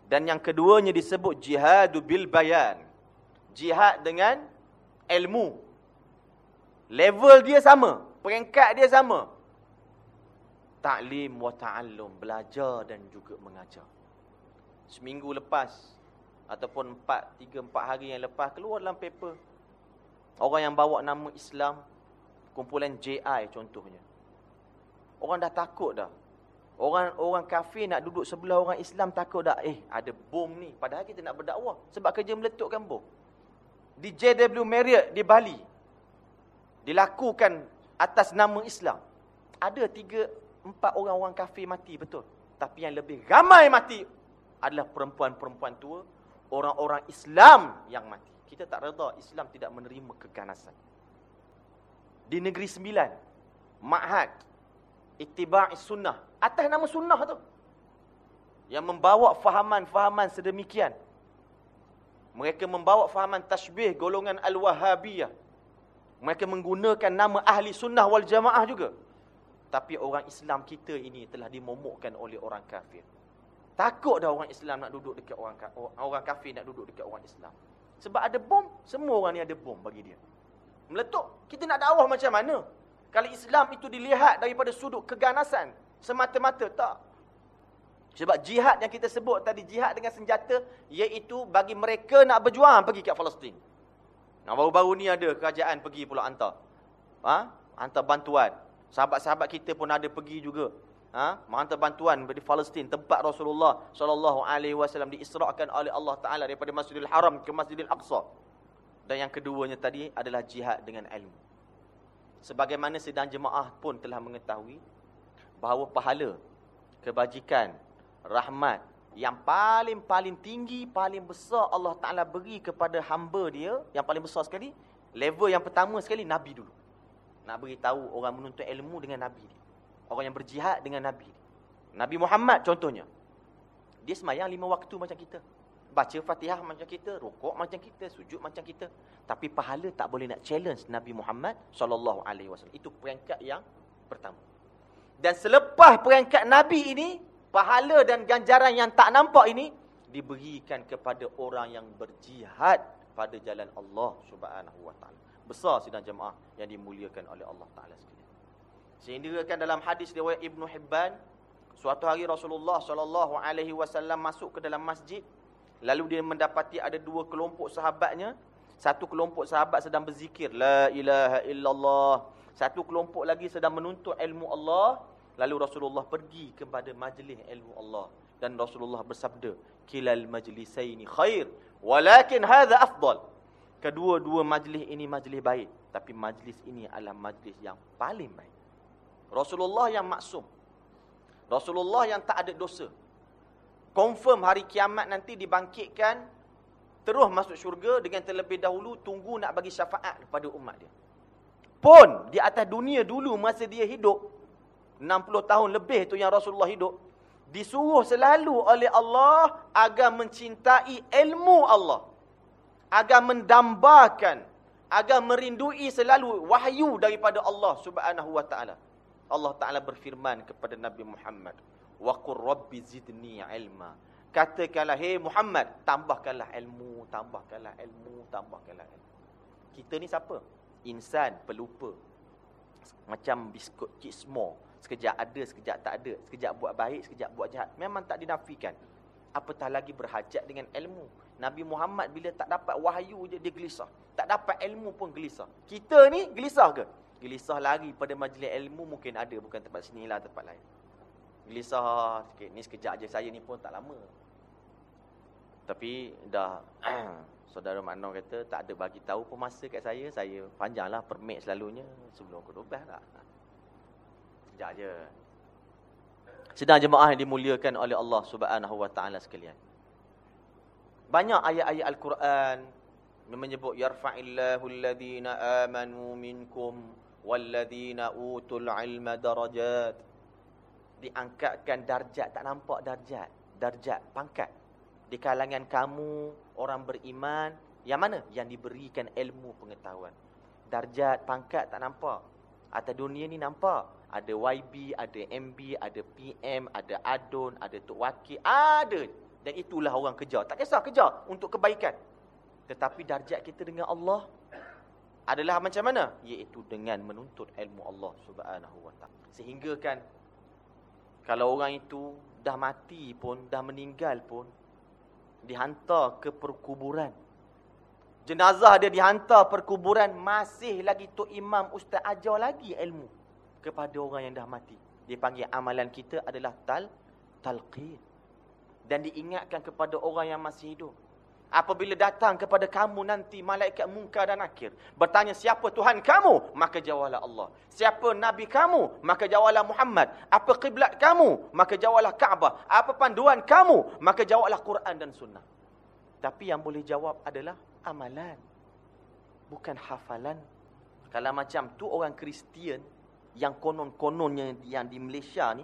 Dan yang keduanya disebut jihadu bil bayan. Jihad dengan ilmu. Level dia sama. Peringkat dia sama. Ta'lim wa ta'allum. Belajar dan juga mengajar. Seminggu lepas. Ataupun empat, tiga, empat hari yang lepas. Keluar dalam paper. Orang yang bawa nama Islam. Kumpulan JI contohnya. Orang dah takut dah. Orang orang kafir nak duduk sebelah orang Islam takut dah. Eh, ada bom ni. Padahal kita nak berdakwah. Sebab kerja meletupkan bom. Di JW Marriott di Bali. Dilakukan atas nama Islam. Ada tiga, empat orang-orang kafir mati, betul. Tapi yang lebih ramai mati adalah perempuan-perempuan tua. Orang-orang Islam yang mati. Kita tak reda Islam tidak menerima keganasan. Di negeri sembilan. Ma'had. Iktiba'i sunnah. Atas nama sunnah tu. Yang membawa fahaman-fahaman sedemikian. Mereka membawa fahaman tashbih golongan Al-Wahabiyah. Mereka menggunakan nama ahli sunnah wal jamaah juga. Tapi orang Islam kita ini telah dimomokkan oleh orang kafir. Takut dah orang Islam nak duduk dekat orang orang kafir nak duduk dekat orang Islam. Sebab ada bom, semua orang ni ada bom bagi dia. Meletup, kita nak dakwah macam mana? Kalau Islam itu dilihat daripada sudut keganasan, semata-mata tak. Sebab jihad yang kita sebut tadi, jihad dengan senjata, iaitu bagi mereka nak berjuang pergi ke Palestin. Nah, baru-baru ni ada kerajaan pergi pula hantar. Ha? Hantar bantuan. Sahabat-sahabat kita pun ada pergi juga. Ha? Menghantar bantuan di Palestin, tempat Rasulullah SAW diisrakan oleh Allah Ta'ala daripada Masjidil Haram ke Masjidil Aqsa. Dan yang keduanya tadi adalah jihad dengan ilmu. Sebagaimana sedang jemaah pun telah mengetahui, bahawa pahala, kebajikan, rahmat yang paling-paling tinggi, paling besar Allah Ta'ala beri kepada hamba dia, yang paling besar sekali, level yang pertama sekali, Nabi dulu. Nak beritahu orang menuntut ilmu dengan Nabi dia. Orang yang berjihad dengan Nabi dia. Nabi Muhammad contohnya. Dia semayang lima waktu macam kita. Baca fatihah macam kita, rukuk macam kita, sujud macam kita. Tapi pahala tak boleh nak challenge Nabi Muhammad SAW. Itu peringkat yang pertama. Dan selepas perangkat Nabi ini, pahala dan ganjaran yang tak nampak ini, diberikan kepada orang yang berjihad pada jalan Allah subhanahu wa ta'ala. Besar sidang jemaah yang dimuliakan oleh Allah ta'ala sekalian. Sehingga kan dalam hadis riwayat Ibn Hibban, suatu hari Rasulullah sallallahu alaihi wasallam masuk ke dalam masjid, lalu dia mendapati ada dua kelompok sahabatnya, satu kelompok sahabat sedang berzikir la ilaha illallah. Satu kelompok lagi sedang menuntut ilmu Allah. Lalu Rasulullah pergi kepada majlis ilmu Allah. Dan Rasulullah bersabda kilal majlisaini khair walakin hadha afdal. Kedua-dua majlis ini majlis baik tapi majlis ini adalah majlis yang paling baik. Rasulullah yang maksum. Rasulullah yang tak ada dosa confirm hari kiamat nanti dibangkitkan terus masuk syurga dengan terlebih dahulu tunggu nak bagi syafaat kepada umat dia. Pun di atas dunia dulu masa dia hidup 60 tahun lebih tu yang Rasulullah hidup disuruh selalu oleh Allah agar mencintai ilmu Allah. Agar mendambakan, agar merindui selalu wahyu daripada Allah Subhanahu wa taala. Allah Taala berfirman kepada Nabi Muhammad, "Wa qur rabbi zidni ilma." katakanlah hey Muhammad tambahkanlah ilmu tambahkanlah ilmu tambahkanlah ilmu. Kita ni siapa? Insan pelupa. Macam biskut cik sekejap ada sekejap tak ada. Sekejap buat baik sekejap buat jahat. Memang tak dinafikan. Apatah lagi berhajat dengan ilmu. Nabi Muhammad bila tak dapat wahyu je dia gelisah. Tak dapat ilmu pun gelisah. Kita ni gelisah ke? Gelisah lagi pada majlis ilmu mungkin ada bukan tempat sini lah tempat lain gelisah sikit ni sekejap aja saya ni pun tak lama tapi dah saudara Makno kata tak ada bagi tahu pun masa kat saya, saya panjanglah permit selalunya sebelum pukul 12 tak. Sekejap je. Sedang jemaah yang dimuliakan oleh Allah Subhanahu wa taala sekalian. Banyak ayat-ayat Al-Quran menyebut yarfa'illahu alladhina amanu minkum walladhina utul ilma darajat. Diangkatkan darjat tak nampak darjat, darjat pangkat. Di kalangan kamu orang beriman yang mana? Yang diberikan ilmu pengetahuan. Darjat pangkat tak nampak. Atas dunia ni nampak. Ada YB ada MB ada PM ada adun ada tok wakil. Ada. Dan itulah orang kerja tak kisah kerja untuk kebaikan. Tetapi darjat kita dengan Allah adalah macam mana? Iaitu dengan menuntut ilmu Allah subhanahu wa ta'ala. Sehingga kan, kalau orang itu dah mati pun, dah meninggal pun, dihantar ke perkuburan. Jenazah dia dihantar perkuburan, masih lagi Tok Imam Ustaz ajar lagi ilmu kepada orang yang dah mati. Dia panggil amalan kita adalah tal talqin. Dan diingatkan kepada orang yang masih hidup. Apabila datang kepada kamu nanti malaikat mungkar dan nakir. Bertanya siapa Tuhan kamu? Maka jawablah Allah. Siapa Nabi kamu? Maka jawablah Muhammad. Apa kiblat kamu? Maka jawablah Kaabah. Apa panduan kamu? Maka jawablah Quran dan Sunnah. Tapi yang boleh jawab adalah amalan. Bukan hafalan. Kalau macam tu orang Kristian yang konon-kononnya yang di Malaysia ni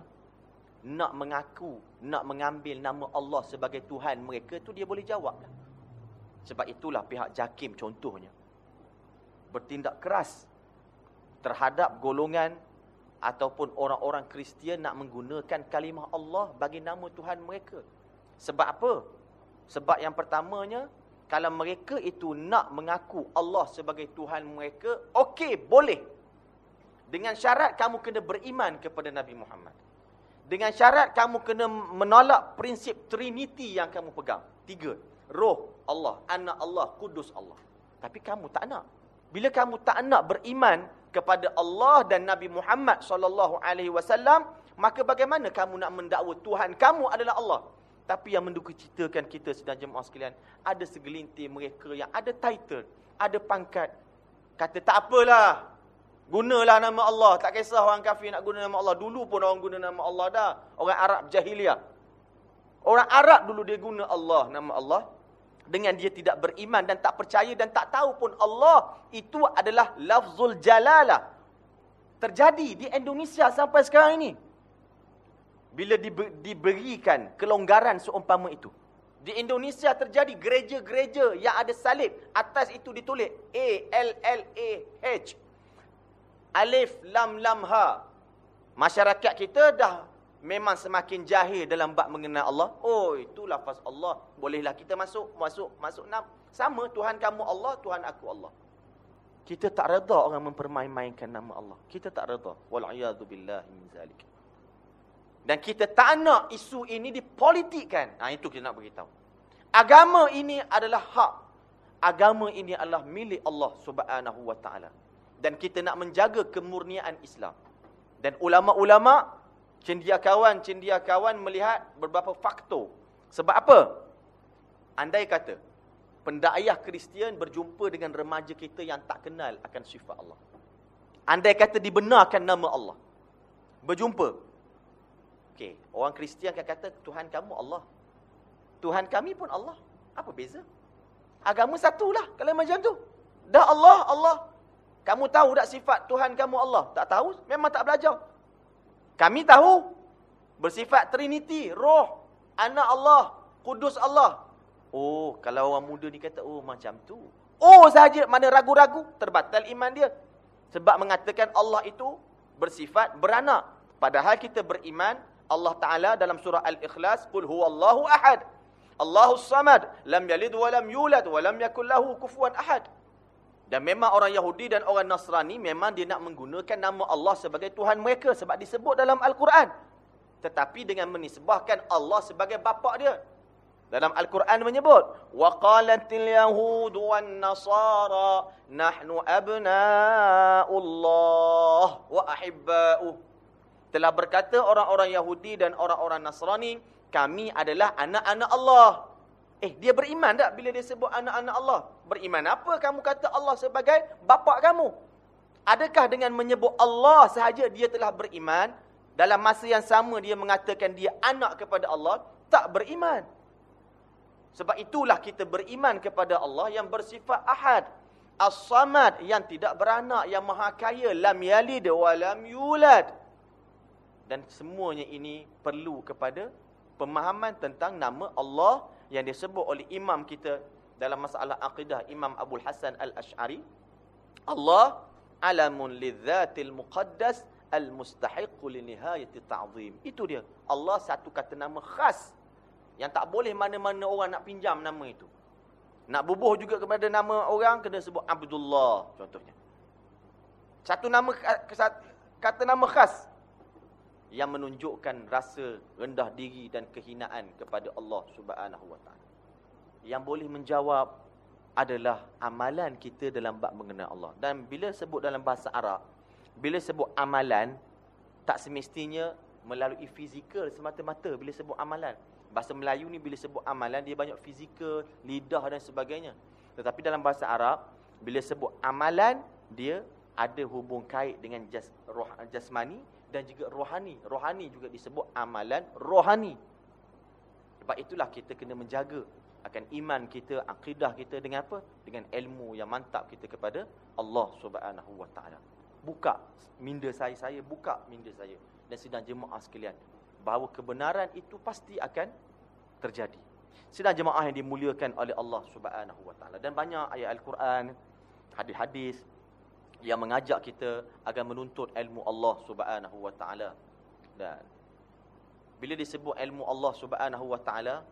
nak mengaku, nak mengambil nama Allah sebagai Tuhan mereka tu dia boleh jawab lah. Sebab itulah pihak JAKIM contohnya. Bertindak keras terhadap golongan ataupun orang-orang Kristian nak menggunakan kalimah Allah bagi nama Tuhan mereka. Sebab apa? Sebab yang pertamanya, kalau mereka itu nak mengaku Allah sebagai Tuhan mereka, okey, boleh. Dengan syarat kamu kena beriman kepada Nabi Muhammad. Dengan syarat kamu kena menolak prinsip Trinity yang kamu pegang. Tiga roh Allah, anak Allah, kudus Allah. Tapi kamu tak nak. Bila kamu tak nak beriman kepada Allah dan Nabi Muhammad sallallahu alaihi wasallam, maka bagaimana kamu nak mendakwa Tuhan kamu adalah Allah? Tapi yang menduka ceritakan kita sedang jemaah sekalian, ada segelintir mereka yang ada title, ada pangkat. Kata tak apalah. Gunalah nama Allah. Tak kisah orang kafir nak guna nama Allah. Dulu pun orang guna nama Allah dah. Orang Arab jahiliah. Orang Arab dulu dia guna Allah, nama Allah dengan dia tidak beriman dan tak percaya dan tak tahu pun Allah itu adalah lafzul jalalah. Terjadi di Indonesia sampai sekarang ini. Bila diberikan kelonggaran seumpama itu. Di Indonesia terjadi gereja-gereja yang ada salib. Atas itu ditulis A-L-L-A-H. Alif, Lam, Lam, Ha. Masyarakat kita dah memang semakin jahil dalam bab mengenal Allah. Oh, itu lafaz Allah. Bolehlah kita masuk, masuk, masuk enam. Sama, Tuhan kamu Allah, Tuhan aku Allah. Kita tak reda orang mempermain-mainkan nama Allah. Kita tak reda. Wal'iyadu billahi min zalik. Dan kita tak nak isu ini dipolitikkan. Nah, itu kita nak beritahu. Agama ini adalah hak. Agama ini adalah milik Allah subhanahu wa ta'ala. Dan kita nak menjaga kemurnian Islam. Dan ulama-ulama cendiakawan-cendiakawan melihat beberapa faktor. Sebab apa? Andai kata, pendakwah Kristian berjumpa dengan remaja kita yang tak kenal akan sifat Allah. Andai kata dibenarkan nama Allah. Berjumpa. Okey, orang Kristian akan kata, Tuhan kamu Allah. Tuhan kami pun Allah. Apa beza? Agama satulah kalau macam tu. Dah Allah, Allah. Kamu tahu tak sifat Tuhan kamu Allah? Tak tahu? Memang tak belajar. Kami tahu bersifat Trinity, roh, anak Allah, kudus Allah. Oh, kalau orang muda ni kata, oh macam tu. Oh saja mana ragu-ragu, terbatal iman dia. Sebab mengatakan Allah itu bersifat beranak. Padahal kita beriman, Allah Ta'ala dalam surah Al-Ikhlas, Qul huwallahu ahad. Allahu samad, lam yalid wa lam yulad, wa lam yakullahu kufuan ahad. Dan memang orang Yahudi dan orang Nasrani memang dia nak menggunakan nama Allah sebagai Tuhan mereka sebab disebut dalam Al-Quran. Tetapi dengan menisbahkan Allah sebagai bapa dia. Dalam Al-Quran menyebut, wa qalatil yahud wan nasara nahnu abna'ullah wa. Telah berkata orang-orang Yahudi dan orang-orang Nasrani, kami adalah anak-anak Allah Eh, dia beriman tak bila dia sebut anak-anak Allah? Beriman apa kamu kata Allah sebagai bapa kamu? Adakah dengan menyebut Allah sahaja dia telah beriman? Dalam masa yang sama dia mengatakan dia anak kepada Allah? Tak beriman. Sebab itulah kita beriman kepada Allah yang bersifat ahad. As-samad yang tidak beranak, yang maha kaya. Lam yalid wa lam yulad. Dan semuanya ini perlu kepada pemahaman tentang nama Allah yang disebut oleh imam kita dalam masalah akidah Imam Abdul Hasan Al-Ash'ari Allah alamun lidzatil muqaddas al-mustahiq li nihayati ta'zim itu dia Allah satu kata nama khas yang tak boleh mana-mana orang nak pinjam nama itu Nak bubuh juga kepada nama orang, kena sebut Abdullah contohnya. Satu nama, kata nama khas. Yang menunjukkan rasa rendah diri dan kehinaan kepada Allah subhanahu wa ta'ala. Yang boleh menjawab adalah amalan kita dalam bab mengenal Allah. Dan bila sebut dalam bahasa Arab, bila sebut amalan, tak semestinya melalui fizikal semata-mata bila sebut amalan. Bahasa Melayu ni bila sebut amalan dia banyak fizikal, lidah dan sebagainya. Tetapi dalam bahasa Arab bila sebut amalan dia ada hubung kait dengan jas, roh, jasmani dan juga rohani. Rohani juga disebut amalan rohani. Sebab itulah kita kena menjaga akan iman kita, akidah kita dengan apa? Dengan ilmu yang mantap kita kepada Allah Subhanahu Wa Taala. Buka minda saya, saya buka minda saya dan sidang jemaah sekalian bahawa kebenaran itu pasti akan terjadi. Sidang jemaah yang dimuliakan oleh Allah Subhanahu wa taala dan banyak ayat Al-Quran, hadis-hadis yang mengajak kita agar menuntut ilmu Allah Subhanahu wa taala. Dan bila disebut ilmu Allah Subhanahu wa taala,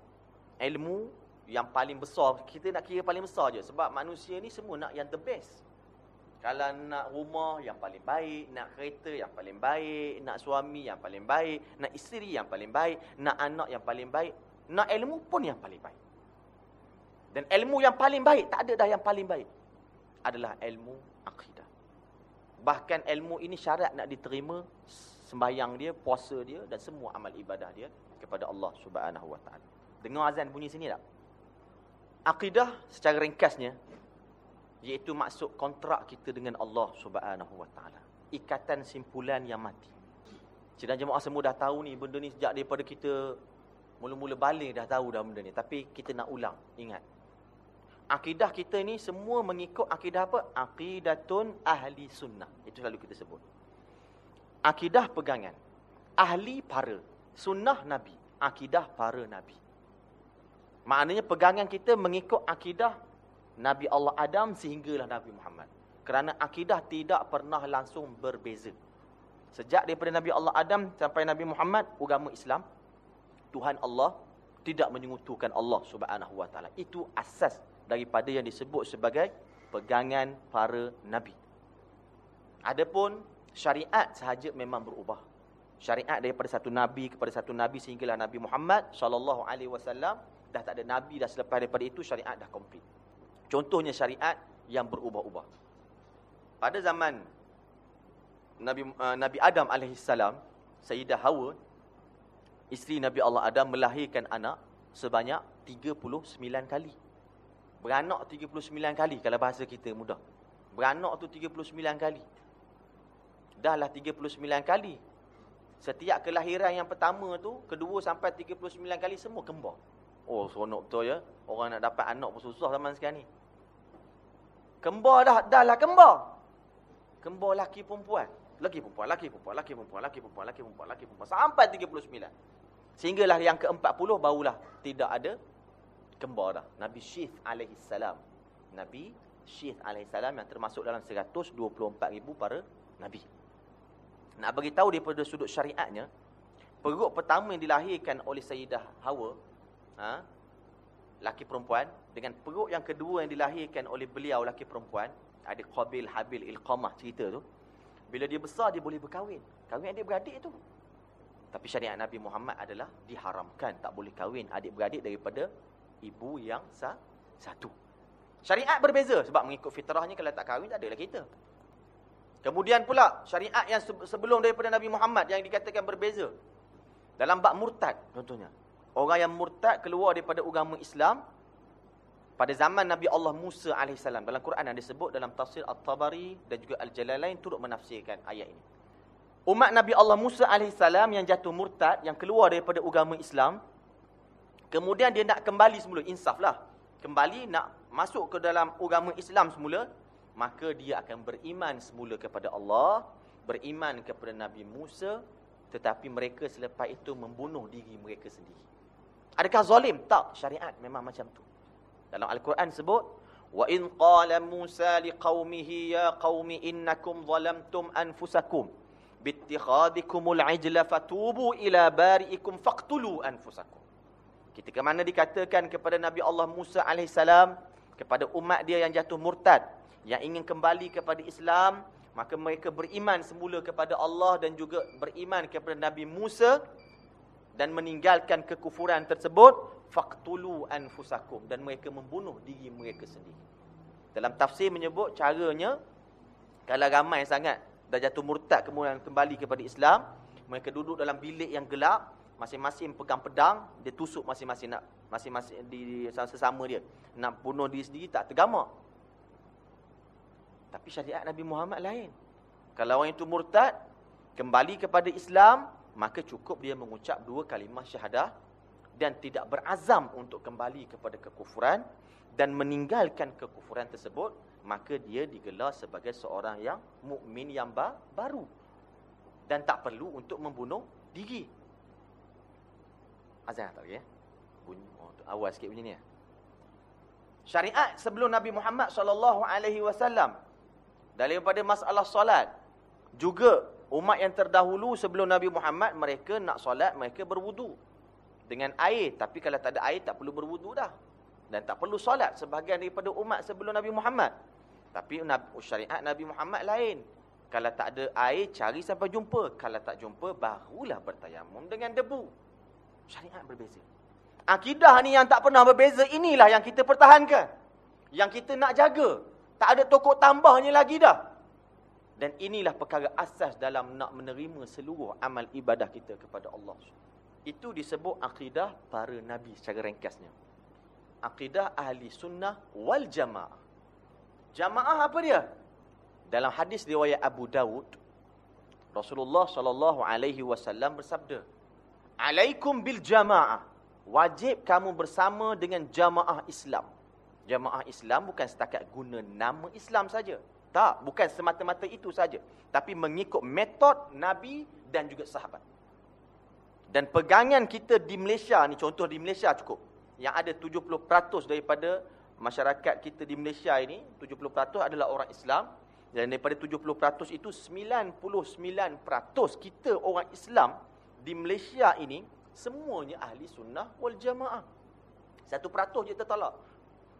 ilmu yang paling besar, kita nak kira paling besar je sebab manusia ni semua nak yang the best. Kalau nak rumah yang paling baik, nak kereta yang paling baik, nak suami yang paling baik, nak isteri yang paling baik, nak anak yang paling baik, nak ilmu pun yang paling baik. Dan ilmu yang paling baik, tak ada dah yang paling baik. Adalah ilmu. Bahkan ilmu ini syarat nak diterima sembahyang dia, puasa dia dan semua amal ibadah dia kepada Allah Subhanahu Wa Taala. Dengar azan bunyi sini tak? Akidah secara ringkasnya iaitu maksud kontrak kita dengan Allah Subhanahu wa taala. Ikatan simpulan yang mati. Sidang jemaah semua dah tahu ni benda ni sejak daripada kita mula-mula balik dah tahu dah benda ni tapi kita nak ulang, ingat. Akidah kita ni semua mengikut akidah apa? Aqidatun ahli sunnah. Itu selalu kita sebut. Akidah pegangan. Ahli para. Sunnah Nabi. Akidah para Nabi. Maknanya pegangan kita mengikut akidah Nabi Allah Adam sehinggalah Nabi Muhammad. Kerana akidah tidak pernah langsung berbeza. Sejak daripada Nabi Allah Adam sampai Nabi Muhammad, agama Islam, Tuhan Allah tidak menyungutukan Allah subhanahu wa ta'ala. Itu asas daripada yang disebut sebagai pegangan para Nabi. Adapun syariat sahaja memang berubah. Syariat daripada satu Nabi kepada satu Nabi sehinggalah Nabi Muhammad SAW, dah tak ada Nabi dah selepas daripada itu syariat dah komplit. Contohnya syariat yang berubah-ubah. Pada zaman Nabi uh, Nabi Adam alaihissalam, Sayyidah Hawa, isteri Nabi Allah Adam melahirkan anak sebanyak 39 kali. Beranak 39 kali kalau bahasa kita mudah. Beranak tu 39 kali. Dahlah 39 kali. Setiap kelahiran yang pertama tu, kedua sampai 39 kali semua kembar. Oh, seronok betul ya. Orang nak dapat anak pun susah zaman sekarang ni. Kembar dah, lah kembar. Kembar laki perempuan. Laki perempuan, laki perempuan, laki perempuan, laki perempuan, laki perempuan, laki perempuan. Sampai 39. Sehinggalah yang ke-40 barulah tidak ada kembar dah. Nabi Syith alaihissalam. Nabi Syith alaihissalam yang termasuk dalam 124 ribu para Nabi. Nak bagi tahu daripada sudut syariatnya, perut pertama yang dilahirkan oleh Sayyidah Hawa, ha, laki perempuan dengan perut yang kedua yang dilahirkan oleh beliau laki perempuan ada Qabil Habil Ilqamah cerita tu bila dia besar dia boleh berkahwin kahwin adik beradik tu tapi syariat Nabi Muhammad adalah diharamkan tak boleh kahwin adik beradik daripada ibu yang sah, satu syariat berbeza sebab mengikut fitrahnya kalau tak kahwin tak adalah kita kemudian pula syariat yang sebelum daripada Nabi Muhammad yang dikatakan berbeza dalam bab murtad contohnya Orang yang murtad keluar daripada agama Islam pada zaman Nabi Allah Musa AS. Dalam Quran yang disebut dalam tafsir At-Tabari dan juga Al-Jalalain turut menafsirkan ayat ini. Umat Nabi Allah Musa AS yang jatuh murtad, yang keluar daripada agama Islam, kemudian dia nak kembali semula, insaf lah. Kembali nak masuk ke dalam agama Islam semula, maka dia akan beriman semula kepada Allah, beriman kepada Nabi Musa, tetapi mereka selepas itu membunuh diri mereka sendiri. Adakah zalim? Tak, syariat memang macam tu. Dalam Al-Quran sebut, wa in qala Musa liqaumihi ya qaumi innakum zalamtum anfusakum bittikhadikumul ijla fatubu ila bari'ikum faqtulu anfusakum. Ketika mana dikatakan kepada Nabi Allah Musa alaihissalam, kepada umat dia yang jatuh murtad, yang ingin kembali kepada Islam, maka mereka beriman semula kepada Allah dan juga beriman kepada Nabi Musa dan meninggalkan kekufuran tersebut, faqtulu anfusakum dan mereka membunuh diri mereka sendiri. Dalam tafsir menyebut caranya kalau ramai sangat dah jatuh murtad kemudian kembali kepada Islam, mereka duduk dalam bilik yang gelap, masing-masing pegang pedang, dia tusuk masing-masing nak masing-masing di, sesama dia. Nak bunuh diri sendiri tak tergamak. Tapi syariat Nabi Muhammad lain. Kalau orang itu murtad, kembali kepada Islam, maka cukup dia mengucap dua kalimah syahadah dan tidak berazam untuk kembali kepada kekufuran dan meninggalkan kekufuran tersebut, maka dia digelar sebagai seorang yang mukmin yang baru dan tak perlu untuk membunuh diri. Azan tak lagi ya? Bunyi oh, awal sikit bunyi ni ya. Syariat sebelum Nabi Muhammad sallallahu alaihi wasallam daripada masalah solat. Juga umat yang terdahulu sebelum Nabi Muhammad mereka nak solat mereka berwudu. Dengan air tapi kalau tak ada air tak perlu berwudu dah. Dan tak perlu solat sebahagian daripada umat sebelum Nabi Muhammad. Tapi syariat Nabi Muhammad lain. Kalau tak ada air cari sampai jumpa. Kalau tak jumpa barulah bertayamum dengan debu Syariat berbeza. Akidah ni yang tak pernah berbeza, inilah yang kita pertahankan. Yang kita nak jaga. Tak ada tokok tambahnya lagi dah. Dan inilah perkara asas dalam nak menerima seluruh amal ibadah kita kepada Allah. Itu disebut akidah para Nabi secara ringkasnya. Akidah ahli sunnah wal jamaah. Jamaah apa dia? Dalam hadis riwayat Abu Dawud, Rasulullah SAW bersabda, alaikum bil jamaah. Wajib kamu bersama dengan jamaah Islam. Jamaah Islam bukan setakat guna nama Islam saja. Tak, bukan semata-mata itu saja. Tapi mengikut metod Nabi dan juga sahabat. Dan pegangan kita di Malaysia ni, contoh di Malaysia cukup. Yang ada 70% daripada masyarakat kita di Malaysia ini, 70% adalah orang Islam. Dan daripada 70% itu, 99% kita orang Islam di Malaysia ini semuanya ahli sunnah wal jamaah. Satu peratus je tertolak.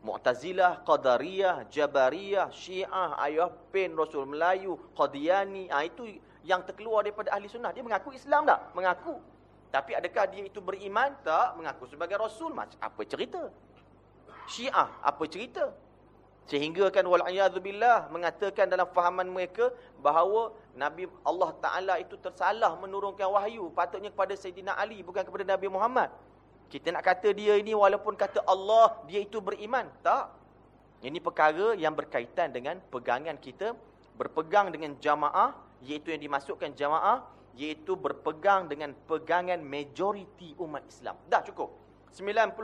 Mu'tazilah, Qadariyah, Jabariyah, Syiah, Ayah Pen, Rasul Melayu, Qadiani. Ha, itu yang terkeluar daripada ahli sunnah. Dia mengaku Islam tak? Mengaku. Tapi adakah dia itu beriman? Tak. Mengaku sebagai Rasul. Apa cerita? Syiah, apa cerita? Sehingga kan wal'iyadzubillah mengatakan dalam fahaman mereka bahawa Nabi Allah Ta'ala itu tersalah menurunkan wahyu. Patutnya kepada Sayyidina Ali bukan kepada Nabi Muhammad. Kita nak kata dia ini walaupun kata Allah dia itu beriman. Tak. Ini perkara yang berkaitan dengan pegangan kita. Berpegang dengan jamaah iaitu yang dimasukkan jamaah iaitu berpegang dengan pegangan majoriti umat Islam. Dah cukup. 99%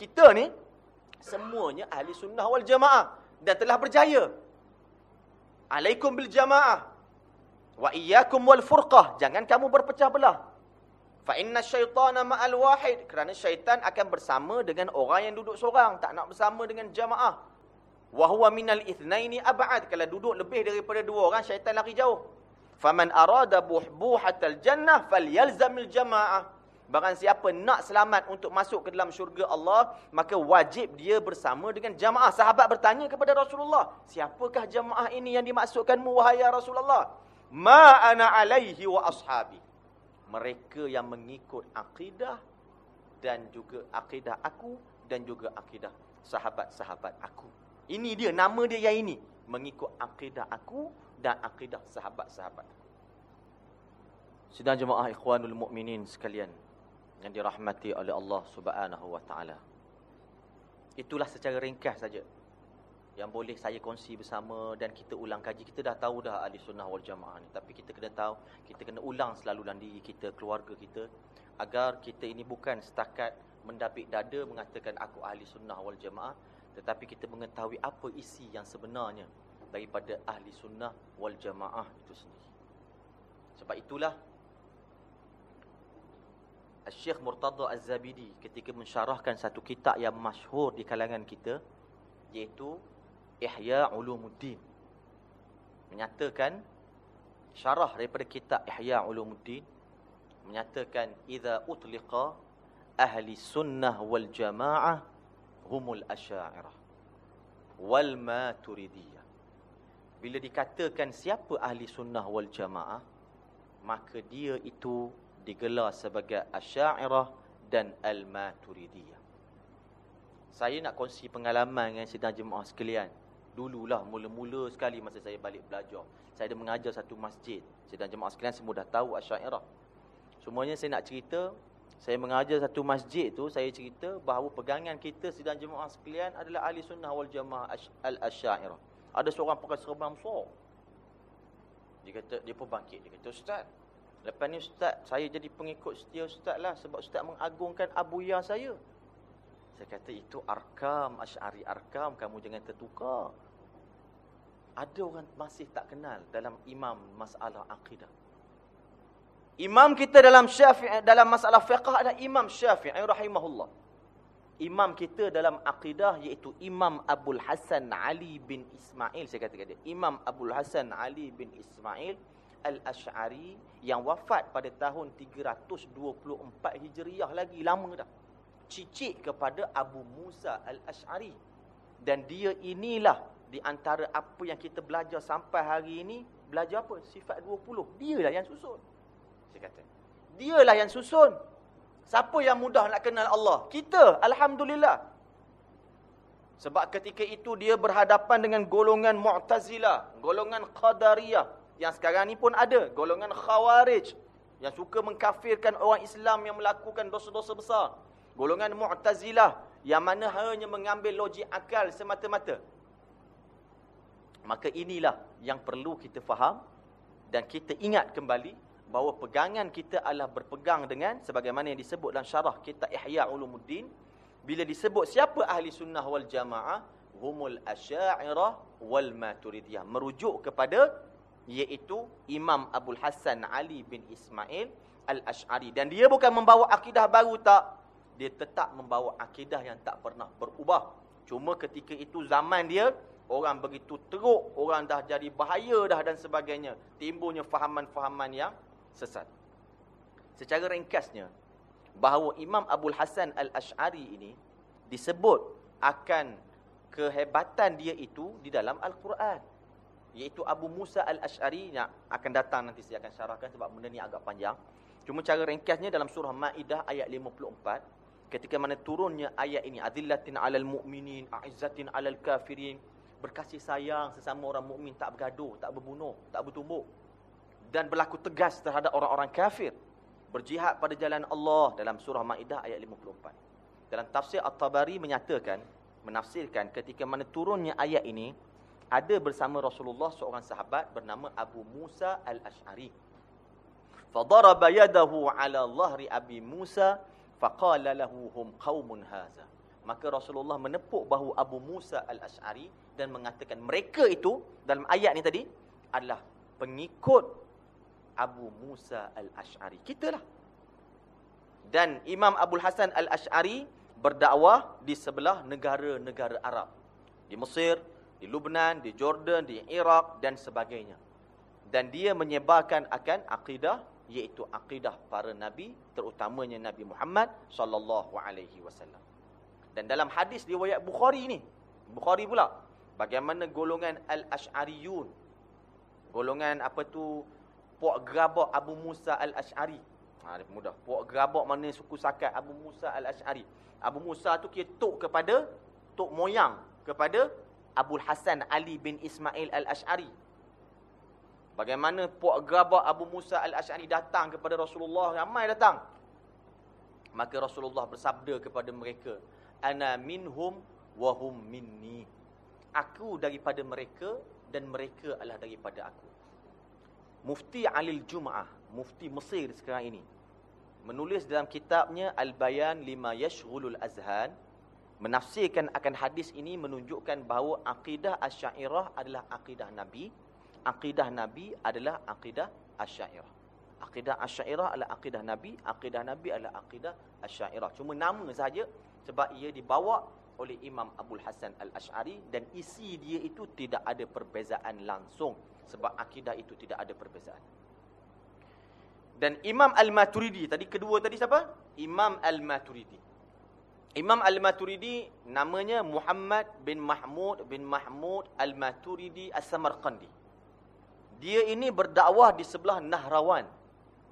kita ni Semuanya ahli sunnah wal jamaah. Dan telah berjaya. Alaikum bil jamaah. Wa iyyakum wal furqah. Jangan kamu berpecah belah. Fa inna syaitana ma'al wahid. Kerana syaitan akan bersama dengan orang yang duduk seorang. Tak nak bersama dengan jamaah. Wa huwa minal ithnaini ab'ad. Kalau duduk lebih daripada dua orang, syaitan lari jauh. Faman arada buhbuhatal jannah falyalzamil jamaah. Barang siapa nak selamat untuk masuk ke dalam syurga Allah, maka wajib dia bersama dengan jamaah. Sahabat bertanya kepada Rasulullah, siapakah jamaah ini yang dimaksudkanmu, wahai ya Rasulullah? Ma ana alaihi wa ashabi. Mereka yang mengikut akidah dan juga akidah aku dan juga akidah sahabat-sahabat aku. Ini dia, nama dia yang ini. Mengikut akidah aku dan akidah sahabat-sahabat aku. Sidang jemaah ikhwanul mu'minin sekalian yang dirahmati oleh Allah Subhanahu wa taala. Itulah secara ringkas saja yang boleh saya kongsi bersama dan kita ulang kaji. Kita dah tahu dah ahli sunnah wal jamaah ni, tapi kita kena tahu, kita kena ulang selalu dalam diri kita, keluarga kita agar kita ini bukan setakat mendapik dada mengatakan aku ahli sunnah wal jamaah, tetapi kita mengetahui apa isi yang sebenarnya daripada ahli sunnah wal jamaah itu sendiri. Sebab itulah Syekh Murtada Az-Zabidi ketika mensyarahkan satu kitab yang masyhur di kalangan kita iaitu Ihya Ulumuddin menyatakan syarah daripada kitab Ihya Ulumuddin menyatakan idza utliqa ahli sunnah wal jamaah humul asy'ariyah wal Maturidiyah. Bila dikatakan siapa ahli sunnah wal jamaah, maka dia itu digelar sebagai Asy'ariyah dan Al-Maturidiyah. Saya nak kongsi pengalaman dengan sidang jemaah sekalian. Dululah mula-mula sekali masa saya balik belajar. Saya ada mengajar satu masjid. Sidang jemaah sekalian semua dah tahu Asy'ariyah. Semuanya saya nak cerita, saya mengajar satu masjid tu, saya cerita bahawa pegangan kita sidang jemaah sekalian adalah ahli sunnah wal jamaah al-Asy'ariyah. Ada seorang pakai serban besar. Dia kata dia pun bangkit, dia kata ustaz, lepas ni ustaz saya jadi pengikut setia ustaz lah sebab ustaz mengagungkan abuya saya. Saya kata itu arkam Asy'ari arkam kamu jangan tertukar. Ada orang masih tak kenal dalam imam masalah akidah. Imam kita dalam Syafi'i dalam masalah fiqh adalah Imam Syafi'i rahimahullah. Imam kita dalam akidah iaitu Imam Abdul Hasan Ali bin Ismail saya kata dia. Imam Abdul Hasan Ali bin Ismail Al-Asy'ari yang wafat pada tahun 324 Hijriah lagi lama dah. Cicit kepada Abu Musa Al-Asy'ari. Dan dia inilah di antara apa yang kita belajar sampai hari ini, belajar apa? Sifat 20. Dialah yang susun. Saya kata. Dialah yang susun. Siapa yang mudah nak kenal Allah? Kita. Alhamdulillah. Sebab ketika itu dia berhadapan dengan golongan Mu'tazilah. Golongan Qadariyah. Yang sekarang ni pun ada. Golongan Khawarij. Yang suka mengkafirkan orang Islam yang melakukan dosa-dosa besar. Golongan Mu'tazilah. Yang mana hanya mengambil logik akal semata-mata. Maka inilah yang perlu kita faham. Dan kita ingat kembali bahawa pegangan kita adalah berpegang dengan sebagaimana yang disebut dalam syarah kita Ihya Ulumuddin bila disebut siapa ahli sunnah wal jamaah humul asy'ariyah wal maturidiyah merujuk kepada iaitu Imam Abdul Hasan Ali bin Ismail Al-Asy'ari dan dia bukan membawa akidah baru tak dia tetap membawa akidah yang tak pernah berubah cuma ketika itu zaman dia orang begitu teruk orang dah jadi bahaya dah dan sebagainya timbulnya fahaman-fahaman yang sesat. Secara ringkasnya, bahawa Imam Abdul Hasan Al-Ash'ari ini disebut akan kehebatan dia itu di dalam Al-Quran. Iaitu Abu Musa Al-Ash'ari yang akan datang nanti saya akan syarahkan sebab benda ni agak panjang. Cuma cara ringkasnya dalam surah Ma'idah ayat 54. Ketika mana turunnya ayat ini. Adillatin alal mu'minin, a'izzatin alal kafirin. Berkasih sayang sesama orang mukmin tak bergaduh, tak berbunuh, tak bertumbuk dan berlaku tegas terhadap orang-orang kafir berjihad pada jalan Allah dalam surah Maidah ayat 54. Dalam tafsir At-Tabari menyatakan menafsirkan ketika mana turunnya ayat ini ada bersama Rasulullah seorang sahabat bernama Abu Musa Al-Ash'ari. Fadaraba yadahu ala dhahri Abi Musa faqala lahu hum qaumun haza. Maka Rasulullah menepuk bahu Abu Musa Al-Ash'ari dan mengatakan mereka itu dalam ayat ni tadi adalah pengikut Abu Musa Al-Ash'ari. Kita lah. Dan Imam Abu Hasan Al-Ash'ari berdakwah di sebelah negara-negara Arab. Di Mesir, di Lubnan, di Jordan, di Iraq dan sebagainya. Dan dia menyebarkan akan akidah iaitu akidah para nabi terutamanya Nabi Muhammad sallallahu alaihi wasallam. Dan dalam hadis riwayat Bukhari ni, Bukhari pula bagaimana golongan al-Asy'ariyun golongan apa tu puak gerabak Abu Musa Al-Ash'ari. Ha, dia mudah. Puak gerabak mana suku sakat Abu Musa Al-Ash'ari. Abu Musa tu tok kepada, tok moyang kepada Abu Hasan Ali bin Ismail Al-Ash'ari. Bagaimana puak gerabak Abu Musa Al-Ash'ari datang kepada Rasulullah. Ramai datang. Maka Rasulullah bersabda kepada mereka. Ana minhum wahum minni. Aku daripada mereka dan mereka adalah daripada aku. Mufti Alil Jum'ah, mufti Mesir sekarang ini, menulis dalam kitabnya Al-Bayan lima yashghulul azhan, menafsirkan akan hadis ini menunjukkan bahawa akidah Asy'ariyah adalah akidah Nabi, akidah Nabi adalah akidah Asy'ariyah. Akidah Asy'ariyah adalah akidah Nabi, akidah Nabi adalah akidah Asy'ariyah. Cuma nama saja sebab ia dibawa oleh Imam Abdul Hasan Al-Ash'ari dan isi dia itu tidak ada perbezaan langsung sebab akidah itu tidak ada perbezaan. Dan Imam Al-Maturidi, tadi kedua tadi siapa? Imam Al-Maturidi. Imam Al-Maturidi namanya Muhammad bin Mahmud bin Mahmud Al-Maturidi As-Samarqandi. Dia ini berdakwah di sebelah Nahrawan.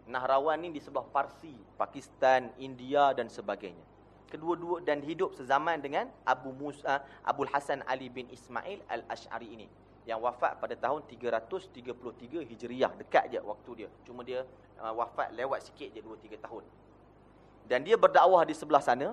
Nahrawan ini di sebelah Parsi, Pakistan, India dan sebagainya. Kedua-dua dan hidup sezaman dengan Abu Musa Abu Hasan Ali bin Ismail Al-Ash'ari ini yang wafat pada tahun 333 Hijriah, dekat je waktu dia. Cuma dia uh, wafat lewat sikit je 2 3 tahun. Dan dia berdakwah di sebelah sana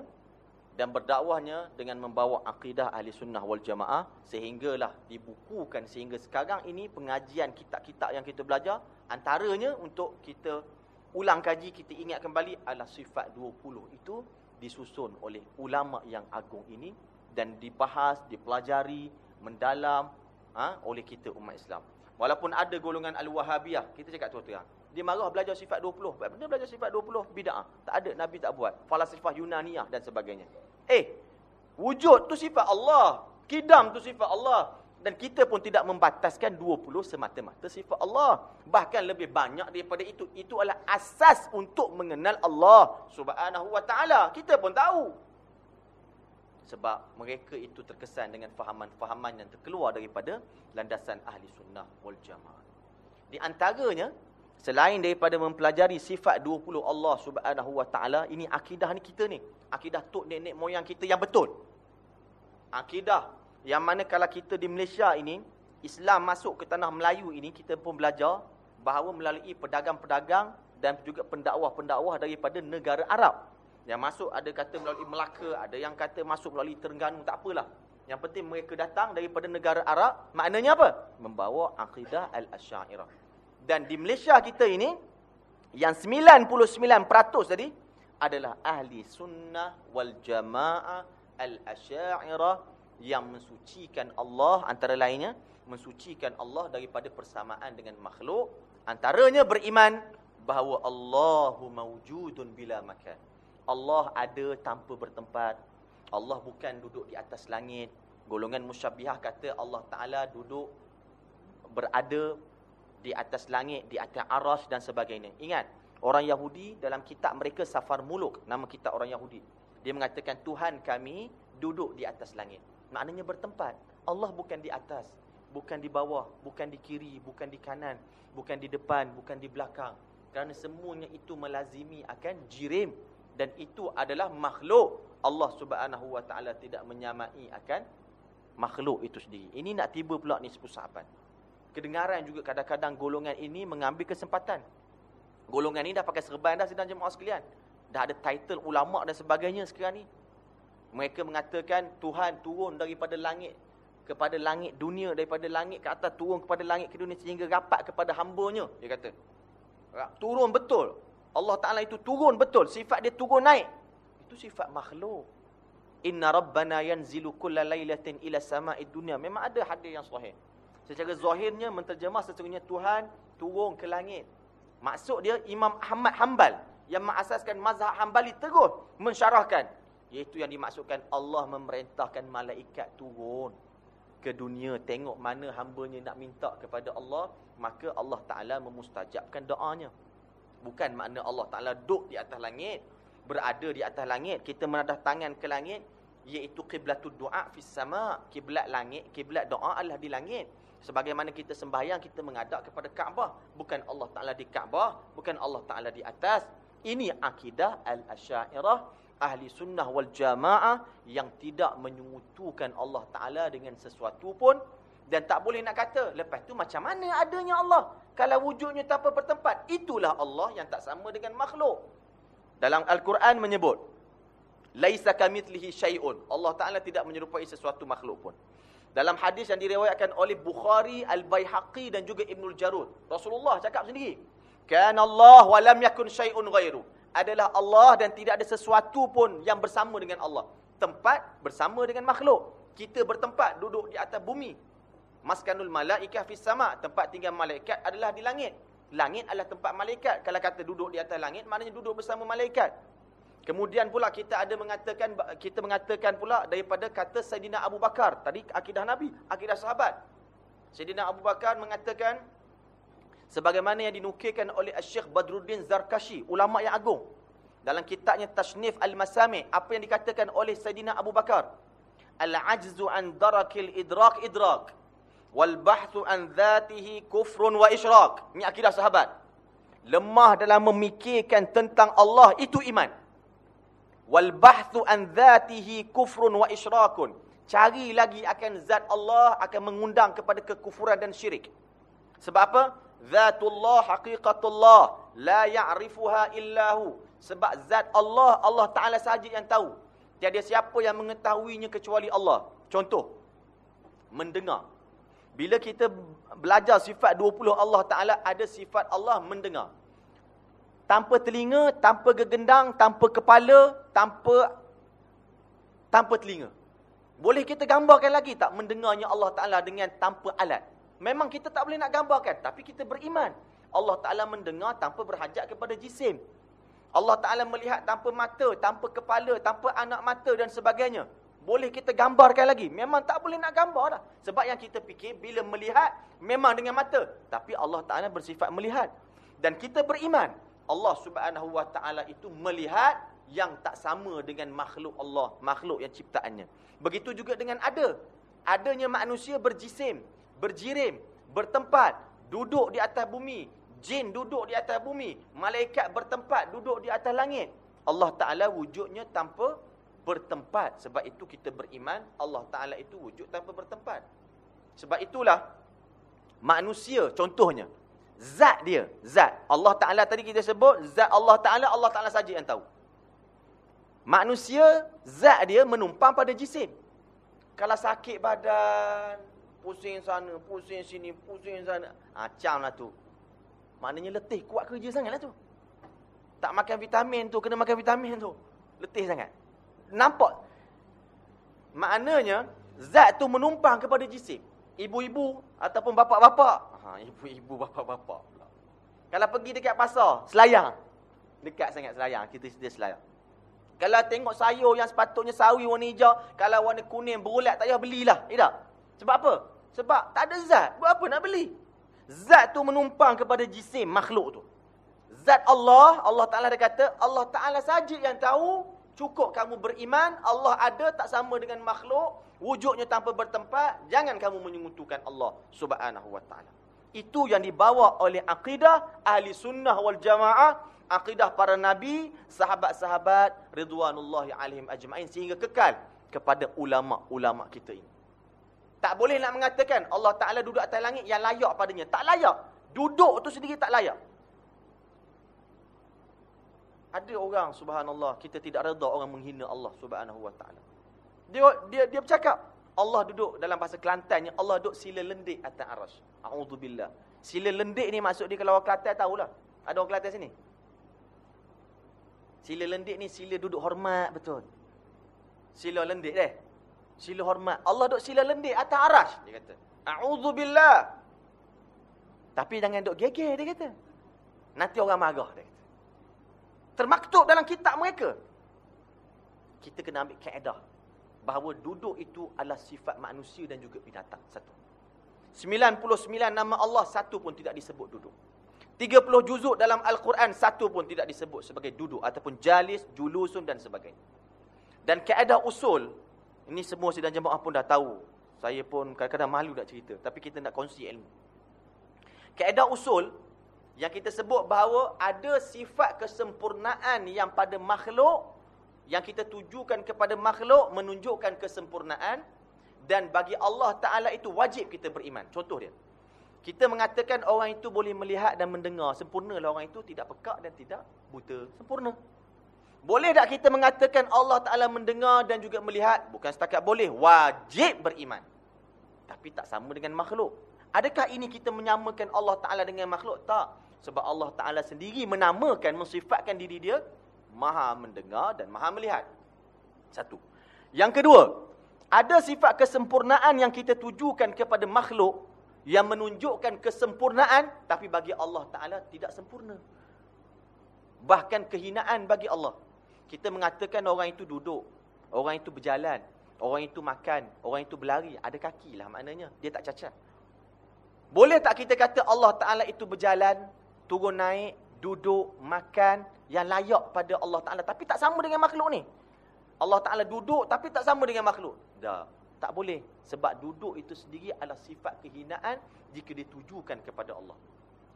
dan berdakwahnya dengan membawa akidah ahli sunnah wal jamaah sehinggalah dibukukan sehingga sekarang ini pengajian kitab-kitab yang kita belajar antaranya untuk kita ulang kaji kita ingat kembali adalah sifat 20 itu disusun oleh ulama yang agung ini dan dibahas, dipelajari, mendalam ha, oleh kita umat Islam. Walaupun ada golongan al-Wahabiyah, kita cakap terus-terang. Dia marah belajar sifat 20. Benda belajar sifat 20 bid'ah. Tak ada Nabi tak buat. Falasifah Yunaniyah dan sebagainya. Eh, wujud tu sifat Allah. Kidam tu sifat Allah. Dan kita pun tidak membataskan 20 semata-mata sifat Allah. Bahkan lebih banyak daripada itu. Itu adalah asas untuk mengenal Allah subhanahu wa ta'ala. Kita pun tahu. Sebab mereka itu terkesan dengan fahaman-fahaman yang terkeluar daripada landasan ahli sunnah wal jamaah. Di antaranya, Selain daripada mempelajari sifat 20 Allah subhanahu wa ta'ala, ini akidah ni kita ni. Akidah tok nenek moyang kita yang betul. Akidah yang mana kalau kita di Malaysia ini, Islam masuk ke tanah Melayu ini, kita pun belajar bahawa melalui pedagang-pedagang dan juga pendakwah-pendakwah daripada negara Arab. Yang masuk ada kata melalui Melaka, ada yang kata masuk melalui Terengganu, tak apalah. Yang penting mereka datang daripada negara Arab, maknanya apa? Membawa akidah al-asyairah. Dan di Malaysia kita ini, yang 99% tadi, adalah ahli sunnah wal jamaah al-asyairah yang mensucikan Allah antara lainnya mensucikan Allah daripada persamaan dengan makhluk antaranya beriman bahawa Allahu mawjudun bila makan. Allah ada tanpa bertempat. Allah bukan duduk di atas langit. Golongan musyabbihah kata Allah taala duduk berada di atas langit, di atas aras dan sebagainya. Ingat, orang Yahudi dalam kitab mereka Safar Muluk, nama kitab orang Yahudi. Dia mengatakan Tuhan kami duduk di atas langit. Maknanya bertempat. Allah bukan di atas, bukan di bawah, bukan di kiri, bukan di kanan, bukan di depan, bukan di belakang. Kerana semuanya itu melazimi akan jirim dan itu adalah makhluk. Allah Subhanahu wa taala tidak menyamai akan makhluk itu sendiri. Ini nak tiba pula ni sepusahabat kedengaran juga kadang-kadang golongan ini mengambil kesempatan. Golongan ini dah pakai serban dah sedang jemaah sekalian. Dah ada title ulama dan sebagainya sekarang ni. Mereka mengatakan Tuhan turun daripada langit kepada langit dunia daripada langit ke atas turun kepada langit ke dunia sehingga rapat kepada hamba-Nya dia kata. Turun betul. Allah Taala itu turun betul. Sifat dia turun naik. Itu sifat makhluk. Inna rabbana yanzilu kulla lailatin ila sama'id dunya. Memang ada hadis yang sahih. Secara zahirnya menterjemah sesungguhnya Tuhan turun ke langit. Maksud dia Imam Ahmad Hanbal yang mengasaskan mazhab Hanbali terus mensyarahkan. Iaitu yang dimaksudkan Allah memerintahkan malaikat turun ke dunia. Tengok mana hambanya nak minta kepada Allah. Maka Allah Ta'ala memustajabkan doanya. Bukan makna Allah Ta'ala duduk di atas langit. Berada di atas langit. Kita menadah tangan ke langit. Iaitu qiblatul doa fis sama. Kiblat langit, kiblat doa adalah di langit. Sebagaimana kita sembahyang, kita mengadap kepada Kaabah. Bukan Allah Ta'ala di Kaabah. Bukan Allah Ta'ala di atas. Ini akidah al-asyairah. Ahli sunnah wal jamaah. Yang tidak menyutukan Allah Ta'ala dengan sesuatu pun. Dan tak boleh nak kata. Lepas tu macam mana adanya Allah? Kalau wujudnya tanpa bertempat. Itulah Allah yang tak sama dengan makhluk. Dalam Al-Quran menyebut. Laisa kamithlihi syai'un. Allah Ta'ala tidak menyerupai sesuatu makhluk pun. Dalam hadis yang diriwayatkan oleh Bukhari, Al-Baihaqi dan juga Ibnul Jarud. Rasulullah cakap sendiri. Kan Allah wa lam yakun syai'un ghairu. Adalah Allah dan tidak ada sesuatu pun yang bersama dengan Allah. Tempat bersama dengan makhluk. Kita bertempat duduk di atas bumi. Maskanul malaikah fis sama. Tempat tinggal malaikat adalah di langit. Langit adalah tempat malaikat. Kalau kata duduk di atas langit, maknanya duduk bersama malaikat. Kemudian pula kita ada mengatakan kita mengatakan pula daripada kata Saidina Abu Bakar tadi akidah Nabi, akidah sahabat. Saidina Abu Bakar mengatakan sebagaimana yang dinukilkan oleh Syekh Badruddin Zarkashi, ulama yang agung. dalam kitabnya Tashnif Al-Masami apa yang dikatakan oleh Sayyidina Abu Bakar al-ajzu an darakil idrak idrak wal bahthu an dhatihi kufrun wa isyrak ini akidah sahabat lemah dalam memikirkan tentang Allah itu iman wal bahthu an dhatihi kufrun wa isyrakun cari lagi akan zat Allah akan mengundang kepada kekufuran dan syirik sebab apa zatullah haqiqatullah la ya'rifuha illahu sebab zat Allah, Allah Ta'ala sahaja yang tahu. Tiada siapa yang mengetahuinya kecuali Allah. Contoh, mendengar. Bila kita belajar sifat 20 Allah Ta'ala, ada sifat Allah mendengar. Tanpa telinga, tanpa gegendang, tanpa kepala, tanpa tanpa telinga. Boleh kita gambarkan lagi tak mendengarnya Allah Ta'ala dengan tanpa alat? Memang kita tak boleh nak gambarkan, tapi kita beriman. Allah Ta'ala mendengar tanpa berhajat kepada jisim. Allah Ta'ala melihat tanpa mata, tanpa kepala, tanpa anak mata dan sebagainya. Boleh kita gambarkan lagi. Memang tak boleh nak gambar dah. Sebab yang kita fikir bila melihat, memang dengan mata. Tapi Allah Ta'ala bersifat melihat. Dan kita beriman. Allah Subhanahu Wa Ta'ala itu melihat yang tak sama dengan makhluk Allah. Makhluk yang ciptaannya. Begitu juga dengan ada. Adanya manusia berjisim, berjirim, bertempat, duduk di atas bumi, Jin duduk di atas bumi. Malaikat bertempat duduk di atas langit. Allah Ta'ala wujudnya tanpa bertempat. Sebab itu kita beriman Allah Ta'ala itu wujud tanpa bertempat. Sebab itulah manusia contohnya. Zat dia. Zat. Allah Ta'ala tadi kita sebut. Zat Allah Ta'ala, Allah Ta'ala saja yang tahu. Manusia, zat dia menumpang pada jisim. Kalau sakit badan, pusing sana, pusing sini, pusing sana. Macam lah tu. Maknanya letih kuat kerja sangatlah tu. Tak makan vitamin tu, kena makan vitamin tu. Letih sangat. Nampak? Maknanya, zat tu menumpang kepada jisim. Ibu-ibu ataupun bapa-bapa. Ha, ibu-ibu, bapa-bapa pula. Kalau pergi dekat pasar, selayang. Dekat sangat selayang, kita sedia selayang. Kalau tengok sayur yang sepatutnya sawi warna hijau, kalau warna kuning berulat tak payah belilah. Eh tak? Sebab apa? Sebab tak ada zat. Buat apa nak beli? Zat tu menumpang kepada jisim makhluk tu. Zat Allah, Allah Ta'ala dia kata, Allah Ta'ala saja yang tahu, cukup kamu beriman, Allah ada tak sama dengan makhluk, wujudnya tanpa bertempat, jangan kamu menyungutukan Allah Subhanahu Wa Ta'ala. Itu yang dibawa oleh akidah ahli sunnah wal jamaah, akidah para nabi, sahabat-sahabat, ridwanullahi alaihim ajma'in, sehingga kekal kepada ulama-ulama kita ini. Tak boleh nak mengatakan Allah Ta'ala duduk atas langit yang layak padanya. Tak layak. Duduk tu sendiri tak layak. Ada orang, subhanallah, kita tidak reda orang menghina Allah subhanahu wa ta'ala. Dia, dia dia bercakap, Allah duduk dalam bahasa Kelantannya, Allah duduk sila lendik atas arash. A'udzubillah. Sila lendik ni maksud dia kalau orang Kelantan tahulah. Ada orang Kelantan sini? Sila lendik ni sila duduk hormat betul. Sila lendik deh. Sila hormat. Allah duk sila lendik atas arash. Dia kata. A'udzubillah. Tapi jangan duk geger, dia kata. Nanti orang marah, dia kata. Termaktub dalam kitab mereka. Kita kena ambil kaedah. Bahawa duduk itu adalah sifat manusia dan juga binatang. Satu. 99 nama Allah, satu pun tidak disebut duduk. 30 juzuk dalam Al-Quran, satu pun tidak disebut sebagai duduk. Ataupun jalis, julusun dan sebagainya. Dan kaedah usul, ini semua sidang jemaah pun dah tahu. Saya pun kadang-kadang malu nak cerita. Tapi kita nak kongsi ilmu. Kaedah usul yang kita sebut bahawa ada sifat kesempurnaan yang pada makhluk yang kita tujukan kepada makhluk menunjukkan kesempurnaan dan bagi Allah Ta'ala itu wajib kita beriman. Contoh dia. Kita mengatakan orang itu boleh melihat dan mendengar. Sempurnalah orang itu tidak pekak dan tidak buta. Sempurna. Boleh tak kita mengatakan Allah Ta'ala mendengar dan juga melihat? Bukan setakat boleh. Wajib beriman. Tapi tak sama dengan makhluk. Adakah ini kita menyamakan Allah Ta'ala dengan makhluk? Tak. Sebab Allah Ta'ala sendiri menamakan, mensifatkan diri dia. Maha mendengar dan maha melihat. Satu. Yang kedua. Ada sifat kesempurnaan yang kita tujukan kepada makhluk. Yang menunjukkan kesempurnaan. Tapi bagi Allah Ta'ala tidak sempurna. Bahkan kehinaan bagi Allah. Kita mengatakan orang itu duduk, orang itu berjalan, orang itu makan, orang itu berlari, ada kaki lah maknanya. Dia tak cacat. Boleh tak kita kata Allah Ta'ala itu berjalan, turun naik, duduk, makan, yang layak pada Allah Ta'ala. Tapi tak sama dengan makhluk ni. Allah Ta'ala duduk tapi tak sama dengan makhluk. Dah. Tak boleh. Sebab duduk itu sendiri adalah sifat kehinaan jika ditujukan kepada Allah.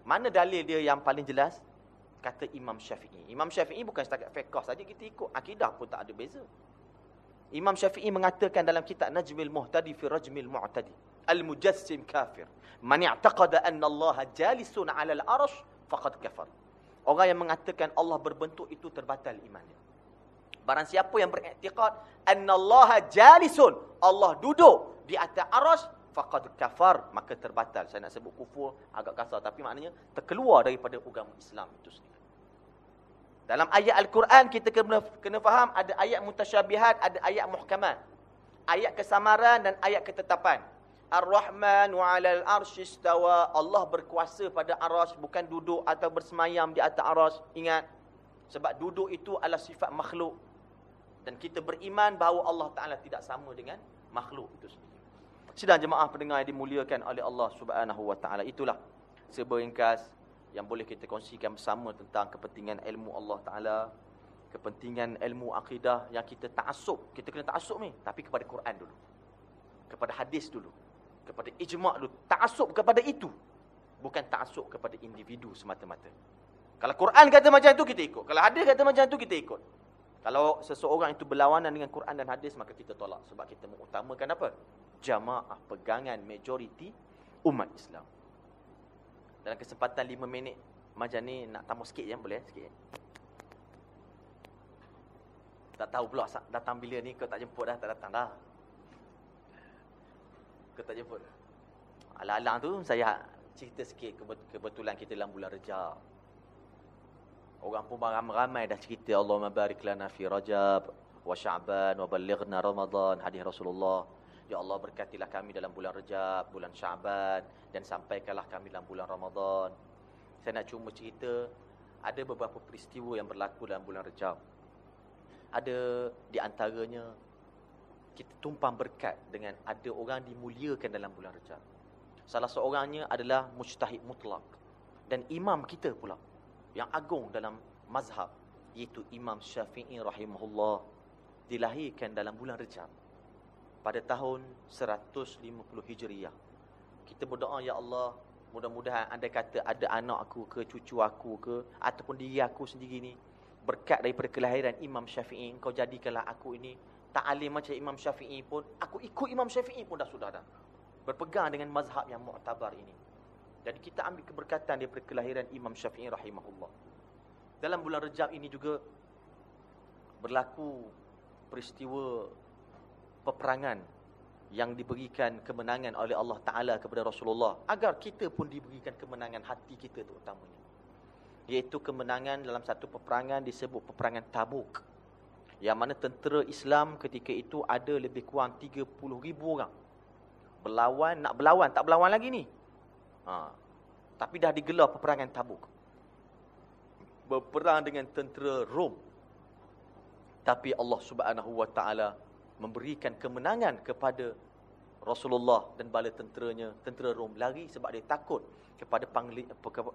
Mana dalil dia yang paling jelas? Kata Imam Syafi'i. Imam Syafi'i bukan setakat fiqah saja kita ikut. Akidah pun tak ada beza. Imam Syafi'i mengatakan dalam kitab Najmil Muhtadi fi Rajmil Mu'tadi. Al-Mujassim kafir. Man i'taqada anna Allah jalisun 'ala al-'arsy faqad kafar. Orang yang mengatakan Allah berbentuk itu terbatal imannya. Barang siapa yang beriktikad annallaha jalisun, Allah duduk di atas arasy, faqad kafar, maka terbatal. Saya nak sebut kufur agak kasar tapi maknanya terkeluar daripada agama Islam itu sendiri. Dalam ayat Al-Quran kita kena kena faham ada ayat mutasyabihat, ada ayat muhkamat. Ayat kesamaran dan ayat ketetapan. Ar-Rahman wa 'alal arsy istawa. Allah berkuasa pada arasy bukan duduk atau bersemayam di atas arasy. Ingat sebab duduk itu adalah sifat makhluk dan kita beriman bahawa Allah Taala tidak sama dengan makhluk itu sendiri. Sidang jemaah pendengar yang dimuliakan oleh Allah Subhanahu wa taala itulah seberingkas yang boleh kita kongsikan bersama tentang kepentingan ilmu Allah Taala, kepentingan ilmu akidah yang kita taksub, kita kena taksub ni tapi kepada Quran dulu. Kepada hadis dulu. Kepada ijma' dulu. Taksub kepada itu. Bukan taksub kepada individu semata-mata. Kalau Quran kata macam tu kita ikut. Kalau hadis kata macam tu kita ikut. Kalau seseorang itu berlawanan dengan Quran dan hadis, maka kita tolak. Sebab kita mengutamakan apa? Jamaah pegangan majoriti umat Islam. Dalam kesempatan lima minit, macam ni nak tambah sikit je, boleh? Sikit. Tak tahu pula datang bila ni, kau tak jemput dah, tak datang dah. Kau tak jemput. Alang-alang tu, saya cerita sikit kebetulan kita dalam bulan Rejab. Orang pun ramai-ramai dah cerita Allahumma barik lana fi Rajab wa Sya'ban wa ballighna Ramadan hadis Rasulullah. Ya Allah berkatilah kami dalam bulan Rajab, bulan Sya'ban dan sampaikanlah kami dalam bulan Ramadan. Saya nak cuma cerita ada beberapa peristiwa yang berlaku dalam bulan Rajab. Ada di antaranya kita tumpang berkat dengan ada orang dimuliakan dalam bulan Rajab. Salah seorangnya adalah mujtahid mutlak dan imam kita pula yang agung dalam mazhab iaitu Imam Syafi'i rahimahullah dilahirkan dalam bulan Rejab pada tahun 150 Hijriah. Kita berdoa ya Allah, mudah-mudahan anda kata ada anak aku ke cucu aku ke ataupun diri aku sendiri ni berkat daripada kelahiran Imam Syafi'i kau jadikanlah aku ini tak alim macam Imam Syafi'i pun aku ikut Imam Syafi'i pun dah sudah dah berpegang dengan mazhab yang mu'tabar ini jadi kita ambil keberkatan daripada kelahiran Imam Syafi'i rahimahullah. Dalam bulan Rejab ini juga berlaku peristiwa peperangan yang diberikan kemenangan oleh Allah Ta'ala kepada Rasulullah. Agar kita pun diberikan kemenangan hati kita terutamanya. Iaitu kemenangan dalam satu peperangan disebut peperangan Tabuk. Yang mana tentera Islam ketika itu ada lebih kurang 30 ribu orang. Berlawan, nak berlawan, tak berlawan lagi ni. Ha. Tapi dah digelar peperangan tabuk. Berperang dengan tentera Rom. Tapi Allah subhanahu wa ta'ala memberikan kemenangan kepada Rasulullah dan bala tenteranya, tentera Rom lari sebab dia takut kepada pangli,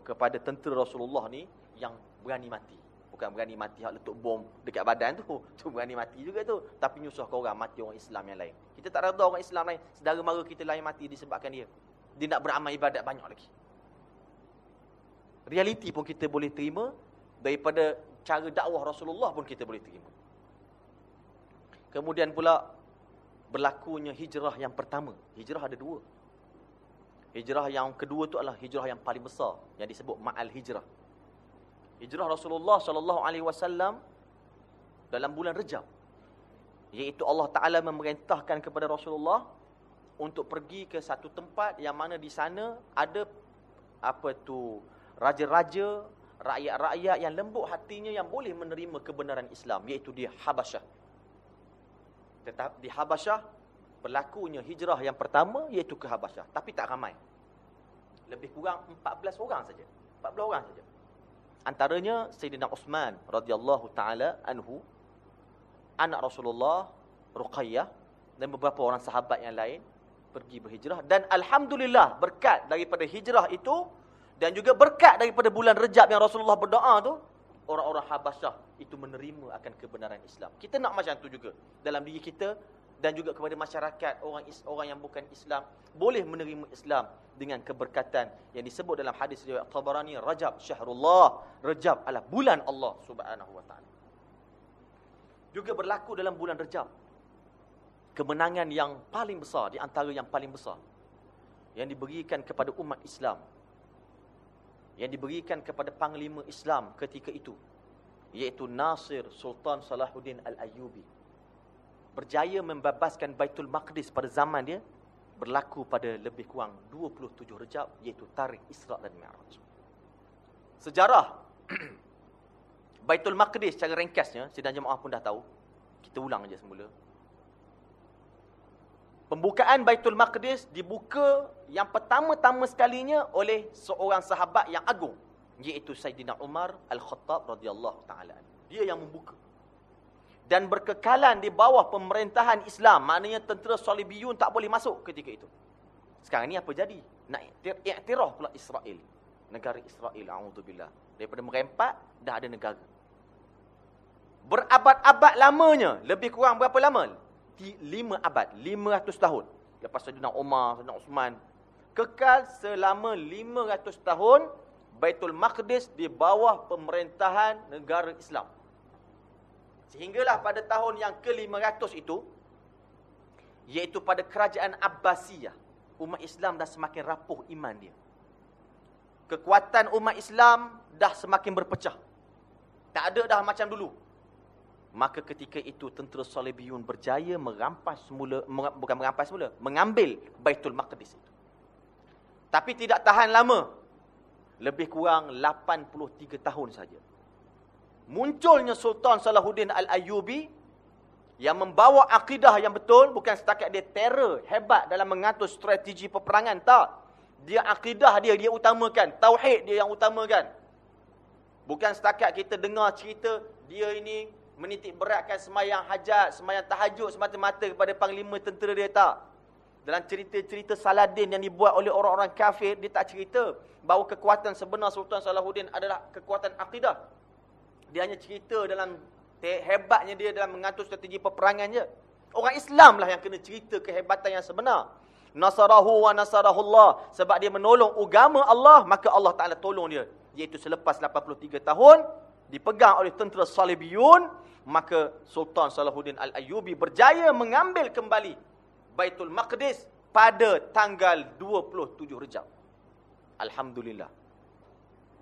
kepada tentera Rasulullah ni yang berani mati. Bukan berani mati hak letup bom dekat badan tu, tu berani mati juga tu, tapi nyusah kau orang mati orang Islam yang lain. Kita tak reda orang Islam lain, saudara mara kita lain mati disebabkan dia dia nak beramal ibadat banyak lagi. Realiti pun kita boleh terima daripada cara dakwah Rasulullah pun kita boleh terima. Kemudian pula berlakunya hijrah yang pertama. Hijrah ada dua. Hijrah yang kedua tu adalah hijrah yang paling besar yang disebut ma'al hijrah. Hijrah Rasulullah sallallahu alaihi wasallam dalam bulan Rejab. Iaitu Allah Taala memerintahkan kepada Rasulullah untuk pergi ke satu tempat yang mana di sana ada apa tu raja-raja, rakyat-rakyat yang lembut hatinya yang boleh menerima kebenaran Islam iaitu di Habasyah. Tetap di Habasyah berlakunya hijrah yang pertama iaitu ke Habasyah tapi tak ramai. Lebih kurang 14 orang saja. 14 orang saja. Antaranya Sayyidina Uthman radhiyallahu taala anhu anak Rasulullah Ruqayyah dan beberapa orang sahabat yang lain pergi berhijrah dan alhamdulillah berkat daripada hijrah itu dan juga berkat daripada bulan Rejab yang Rasulullah berdoa tu orang-orang Habasyah itu menerima akan kebenaran Islam. Kita nak macam tu juga dalam diri kita dan juga kepada masyarakat orang orang yang bukan Islam boleh menerima Islam dengan keberkatan yang disebut dalam hadis riwayat Tabarani Rajab syahrullah Rajab adalah bulan Allah Subhanahu wa taala. Juga berlaku dalam bulan Rajab. Kemenangan yang paling besar di antara yang paling besar yang diberikan kepada umat Islam yang diberikan kepada panglima Islam ketika itu iaitu Nasir Sultan Salahuddin Al-Ayyubi berjaya membebaskan Baitul Maqdis pada zaman dia berlaku pada lebih kurang 27 Rejab iaitu tarikh Isra' dan Mi'raj. Sejarah Baitul Maqdis secara ringkasnya sidang jemaah pun dah tahu. Kita ulang aja semula. Pembukaan Baitul Maqdis dibuka yang pertama-tama sekalinya oleh seorang sahabat yang agung iaitu Sayyidina Umar Al-Khattab radhiyallahu taala. Dia yang membuka dan berkekalan di bawah pemerintahan Islam. Maknanya tentera Salibiyun tak boleh masuk ketika itu. Sekarang ni apa jadi? Nak iktiraf pula Israel. Negara Israel, a'udzubillah. Daripada merempat, dah ada negara. Berabad-abad lamanya. Lebih kurang berapa lama? Lima abad. Lima ratus tahun. Lepas Sayyidina Umar, Sayyidina Osman. Kekal selama lima ratus tahun, Baitul Maqdis di bawah pemerintahan negara Islam. Sehinggalah pada tahun yang ke-500 itu, iaitu pada kerajaan Abbasiyah, umat Islam dah semakin rapuh iman dia. Kekuatan umat Islam dah semakin berpecah. Tak ada dah macam dulu. Maka ketika itu tentera Salibiyun berjaya merampas semula, bukan merampas semula, mengambil Baitul Maqdis itu. Tapi tidak tahan lama. Lebih kurang 83 tahun saja munculnya Sultan Salahuddin Al-Ayyubi yang membawa akidah yang betul bukan setakat dia terror hebat dalam mengatur strategi peperangan tak. Dia akidah dia dia utamakan. Tauhid dia yang utamakan. Bukan setakat kita dengar cerita dia ini menitik beratkan semayang hajat semayang tahajud semata-mata kepada panglima tentera dia tak. Dalam cerita-cerita Saladin yang dibuat oleh orang-orang kafir dia tak cerita bahawa kekuatan sebenar Sultan Salahuddin adalah kekuatan akidah dia hanya cerita dalam hebatnya dia dalam mengatur strategi peperangan je. Orang Islam lah yang kena cerita kehebatan yang sebenar. Nasarahu wa nasarahullah. Sebab dia menolong agama Allah, maka Allah Ta'ala tolong dia. Iaitu selepas 83 tahun, dipegang oleh tentera Salibiyun, maka Sultan Salahuddin Al-Ayyubi berjaya mengambil kembali Baitul Maqdis pada tanggal 27 Rejab. Alhamdulillah.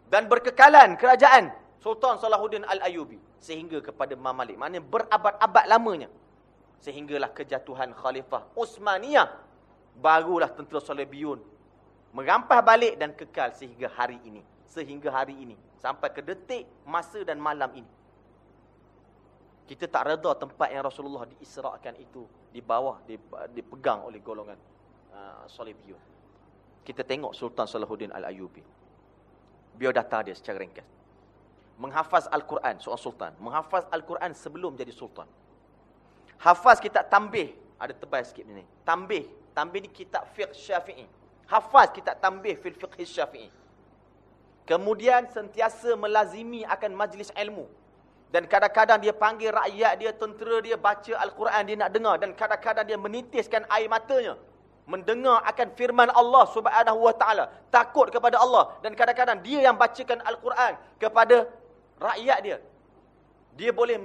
Dan berkekalan kerajaan Sultan Salahuddin Al-Ayubi sehingga kepada Mamalik. Maknanya berabad-abad lamanya. Sehinggalah kejatuhan Khalifah Utsmaniyah barulah tentera Salibiyun merampas balik dan kekal sehingga hari ini. Sehingga hari ini sampai ke detik masa dan malam ini. Kita tak reda tempat yang Rasulullah diisrakan itu di bawah dipegang oleh golongan uh, Salibiyun. Kita tengok Sultan Salahuddin Al-Ayubi. Biodata dia secara ringkas menghafaz Al-Quran, seorang sultan. Menghafaz Al-Quran sebelum jadi sultan. Hafaz kitab tambih. Ada tebal sikit ni. Tambih. Tambih ni kitab fiqh syafi'i. Hafaz kitab tambih fil fiqh syafi'i. Kemudian sentiasa melazimi akan majlis ilmu. Dan kadang-kadang dia panggil rakyat dia, tentera dia baca Al-Quran, dia nak dengar. Dan kadang-kadang dia menitiskan air matanya. Mendengar akan firman Allah subhanahu wa ta'ala. Takut kepada Allah. Dan kadang-kadang dia yang bacakan Al-Quran kepada rakyat dia. Dia boleh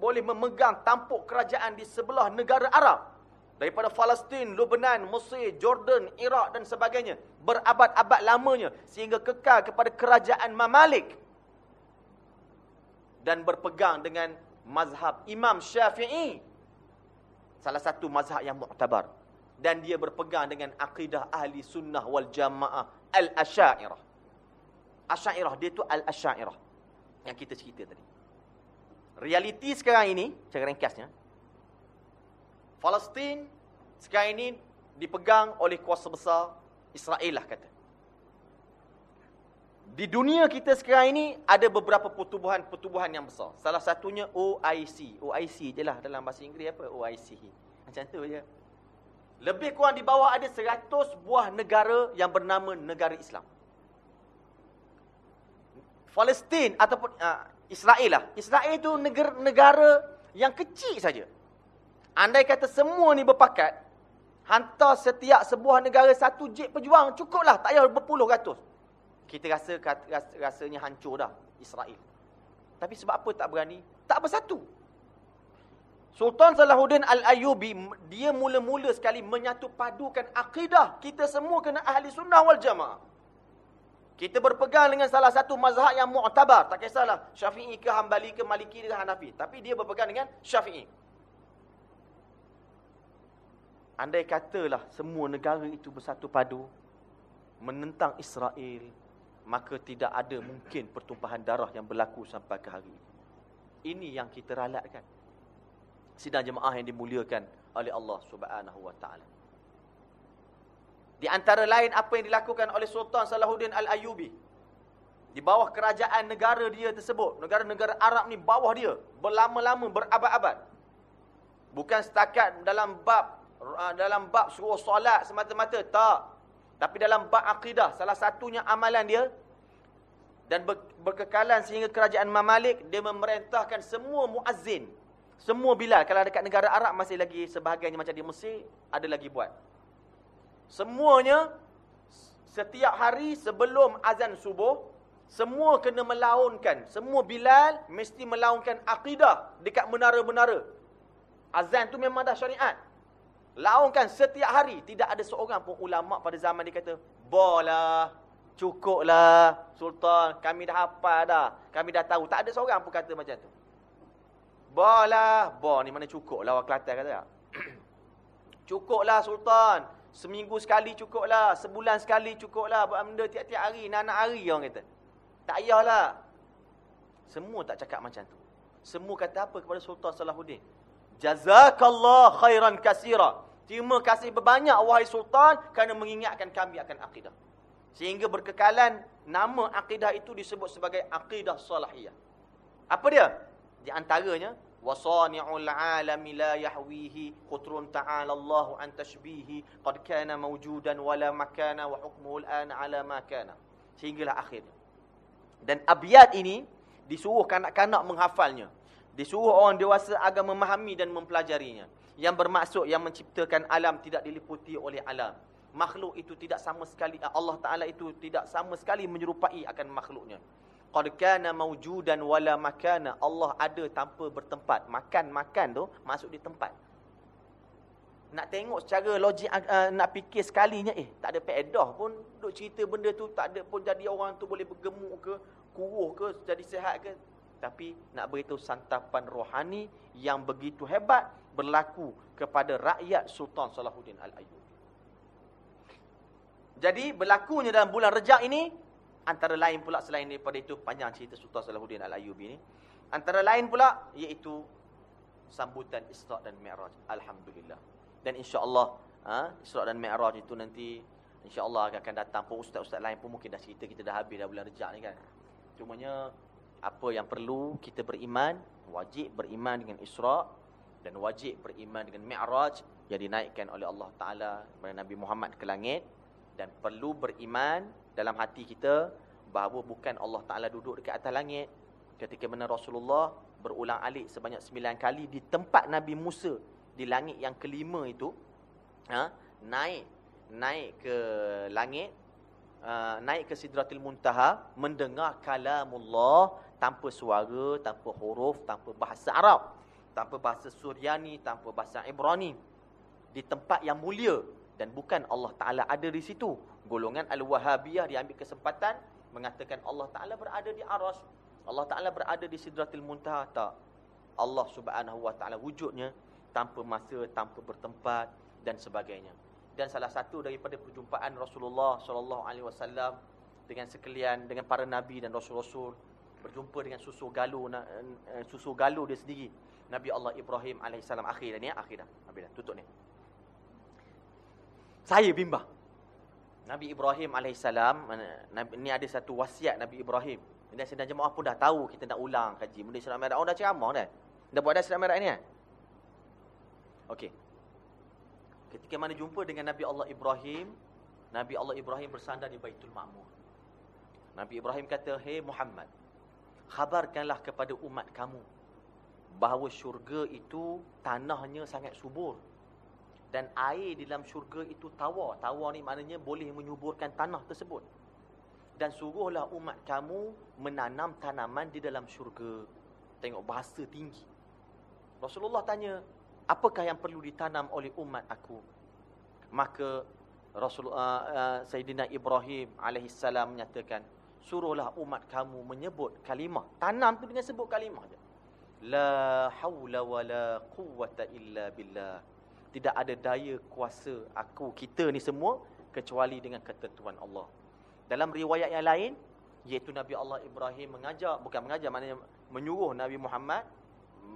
boleh memegang tampuk kerajaan di sebelah negara Arab. Daripada Palestin, Lebanon, Mesir, Jordan, Iraq dan sebagainya. Berabad-abad lamanya. Sehingga kekal kepada kerajaan Mamalik. Dan berpegang dengan mazhab Imam Syafi'i. Salah satu mazhab yang mu'tabar. Dan dia berpegang dengan akidah ahli sunnah wal jamaah al-asyairah. Asyairah, dia tu al-asyairah yang kita cerita tadi. Realiti sekarang ini, cara ringkasnya, Palestin sekarang ini dipegang oleh kuasa besar Israel lah kata. Di dunia kita sekarang ini ada beberapa pertubuhan-pertubuhan yang besar. Salah satunya OIC. OIC je lah dalam bahasa Inggeris apa? OIC. Macam tu je. Lebih kurang di bawah ada 100 buah negara yang bernama negara Islam. Palestin ataupun uh, Israel lah. Israel itu negara, negara yang kecil saja. Andai kata semua ni berpakat, hantar setiap sebuah negara satu jet pejuang, cukuplah. Tak payah berpuluh ratus. Kita rasa, rasa rasanya hancur dah Israel. Tapi sebab apa tak berani? Tak bersatu. Sultan Salahuddin Al-Ayubi, dia mula-mula sekali menyatu padukan akidah. Kita semua kena ahli sunnah wal jamaah. Kita berpegang dengan salah satu mazhab yang mu'tabar. Tak kisahlah syafi'i ke hambali ke maliki ke hanafi. Tapi dia berpegang dengan syafi'i. Andai katalah semua negara itu bersatu padu. Menentang Israel. Maka tidak ada mungkin pertumpahan darah yang berlaku sampai ke hari ini. Ini yang kita ralatkan. Sidang jemaah yang dimuliakan oleh Allah subhanahu wa ta'ala. Di antara lain apa yang dilakukan oleh Sultan Salahuddin Al-Ayubi. Di bawah kerajaan negara dia tersebut. Negara-negara Arab ni bawah dia. Berlama-lama, berabad-abad. Bukan setakat dalam bab uh, dalam bab suruh solat semata-mata. Tak. Tapi dalam bab akidah. Salah satunya amalan dia. Dan berkekalan sehingga kerajaan Mamalik. Dia memerintahkan semua muazzin. Semua bilal. Kalau dekat negara Arab masih lagi sebahagiannya macam di Mesir. Ada lagi buat. Semuanya setiap hari sebelum azan subuh semua kena melaunkan. Semua Bilal mesti melaunkan akidah dekat menara-menara. Azan tu memang dah syariat. Launkan setiap hari. Tidak ada seorang pun ulama pada zaman dia kata, "Bolah, cukuplah sultan, kami dah hafal dah. Kami dah tahu." Tak ada seorang pun kata macam tu. Bolah, bo ni mana cukuplah orang Kelantan kata. cukuplah sultan. Seminggu sekali cukuplah. Sebulan sekali cukuplah. Buat benda tiap-tiap hari. Nak-nak hari orang kata. Tak payahlah. Semua tak cakap macam tu. Semua kata apa kepada Sultan Salahuddin? Jazakallah khairan kasira. Terima kasih berbanyak wahai Sultan kerana mengingatkan kami akan akidah. Sehingga berkekalan nama akidah itu disebut sebagai akidah salahiyah. Apa dia? Di antaranya وصانع العالم لا يحويه خطر تعالى الله عن تشبيه قد كان موجودا ولا مكان وحكمه الآن على ما كان sehinggalah akhirnya dan abiyat ini disuruh kanak-kanak menghafalnya disuruh orang dewasa agar memahami dan mempelajarinya yang bermaksud yang menciptakan alam tidak diliputi oleh alam makhluk itu tidak sama sekali Allah Taala itu tidak sama sekali menyerupai akan makhluknya Qad kana mawjudan wala makana. Allah ada tanpa bertempat. Makan-makan tu masuk di tempat. Nak tengok secara logik uh, nak fikir sekalinya eh tak ada faedah pun duk cerita benda tu tak ada pun jadi orang tu boleh bergemuk ke, kuruh ke, jadi sihat ke. Tapi nak beritahu santapan rohani yang begitu hebat berlaku kepada rakyat Sultan Salahuddin Al-Ayyubi. Jadi berlakunya dalam bulan Rejab ini Antara lain pula selain daripada itu panjang cerita Sultan Salahuddin Al-Ayyubi ni. Antara lain pula iaitu sambutan Isra' dan Mi'raj. Alhamdulillah. Dan insya-Allah ha, Isra' dan Mi'raj itu nanti insya-Allah akan datang pun ustaz-ustaz lain pun mungkin dah cerita kita dah habis dah bulan Rejab ni kan. Cumanya apa yang perlu kita beriman, wajib beriman dengan Isra' dan wajib beriman dengan Mi'raj yang dinaikkan oleh Allah Taala kepada Nabi Muhammad ke langit dan perlu beriman dalam hati kita bahawa bukan Allah Taala duduk dekat atas langit. Ketika mana Rasulullah berulang alik sebanyak sembilan kali di tempat Nabi Musa di langit yang kelima itu ha, naik naik ke langit uh, naik ke Sidratil Muntaha mendengar kalamullah tanpa suara tanpa huruf tanpa bahasa Arab tanpa bahasa Suryani tanpa bahasa Ibrani. Di tempat yang mulia dan bukan Allah Taala ada di situ. Golongan Al-Wahabiyah diambil kesempatan mengatakan Allah Taala berada di Aras. Allah Taala berada di Sidratil Muntaha tak. Allah Subhanahu Wa Taala wujudnya tanpa masa, tanpa bertempat dan sebagainya. Dan salah satu daripada perjumpaan Rasulullah wasallam dengan sekalian dengan para nabi dan rasul-rasul berjumpa dengan susu galuh eh, susu galuh dia sendiri. Nabi Allah Ibrahim alaihissalam akhir ni akhir dah. Habis dah tutup ni. Saya bimbang. Nabi Ibrahim AS, ini ada satu wasiat Nabi Ibrahim. Dan sedang jemaah pun dah tahu kita nak ulang kaji. Benda Islam Merah. Oh dah ceramah dah. Dah buat dah Islam Merah ni kan? Okey. Ketika mana jumpa dengan Nabi Allah Ibrahim. Nabi Allah Ibrahim bersandar di Baitul Ma'mur. Nabi Ibrahim kata, "Hei Muhammad, khabarkanlah kepada umat kamu bahawa syurga itu tanahnya sangat subur dan air di dalam syurga itu tawar. Tawar ni maknanya boleh menyuburkan tanah tersebut. Dan suruhlah umat kamu menanam tanaman di dalam syurga." Tengok bahasa tinggi. Rasulullah tanya, "Apakah yang perlu ditanam oleh umat aku?" Maka Rasulullah uh, uh, Sayyidina Ibrahim alaihissalam menyatakan, suruhlah umat kamu menyebut kalimah. Tanam tu dengan sebut kalimah je. La hawla wa la quwwata illa billah. Tidak ada daya kuasa aku, kita ni semua kecuali dengan ketentuan Allah. Dalam riwayat yang lain, iaitu Nabi Allah Ibrahim mengajak, bukan mengajak, maknanya menyuruh Nabi Muhammad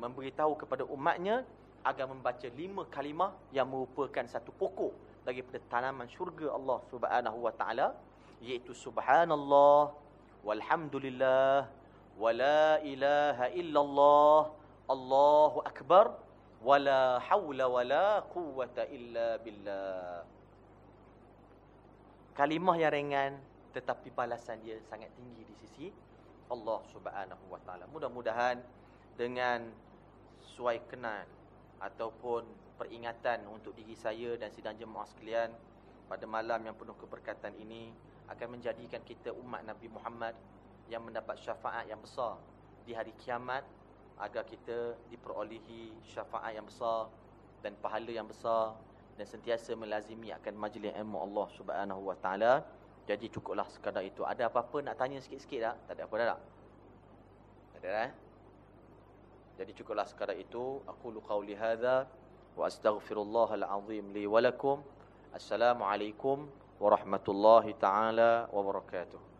memberitahu kepada umatnya agar membaca lima kalimah yang merupakan satu pokok daripada tanaman syurga Allah Subhanahu wa taala iaitu subhanallah walhamdulillah wala ilaha illallah Allahu akbar wala haula wala quwwata illa billah. Kalimah yang ringan tetapi balasan dia sangat tinggi di sisi Allah Subhanahu wa taala. Mudah-mudahan dengan suai kenal ataupun peringatan untuk diri saya dan sidang jemaah sekalian pada malam yang penuh keberkatan ini akan menjadikan kita umat Nabi Muhammad yang mendapat syafaat yang besar di hari kiamat agar kita diperolehi syafaat yang besar dan pahala yang besar dan sentiasa melazimi akan majlis ilmu Allah Subhanahu wa taala. Jadi cukuplah sekadar itu. Ada apa-apa nak tanya sikit-sikit tak? Tak ada apa dah tak? Ada eh? Jadi cukuplah sekadar itu. Aku lu qauli hadza wa astaghfirullahal azim li wa lakum. Assalamualaikum warahmatullahi taala wabarakatuh.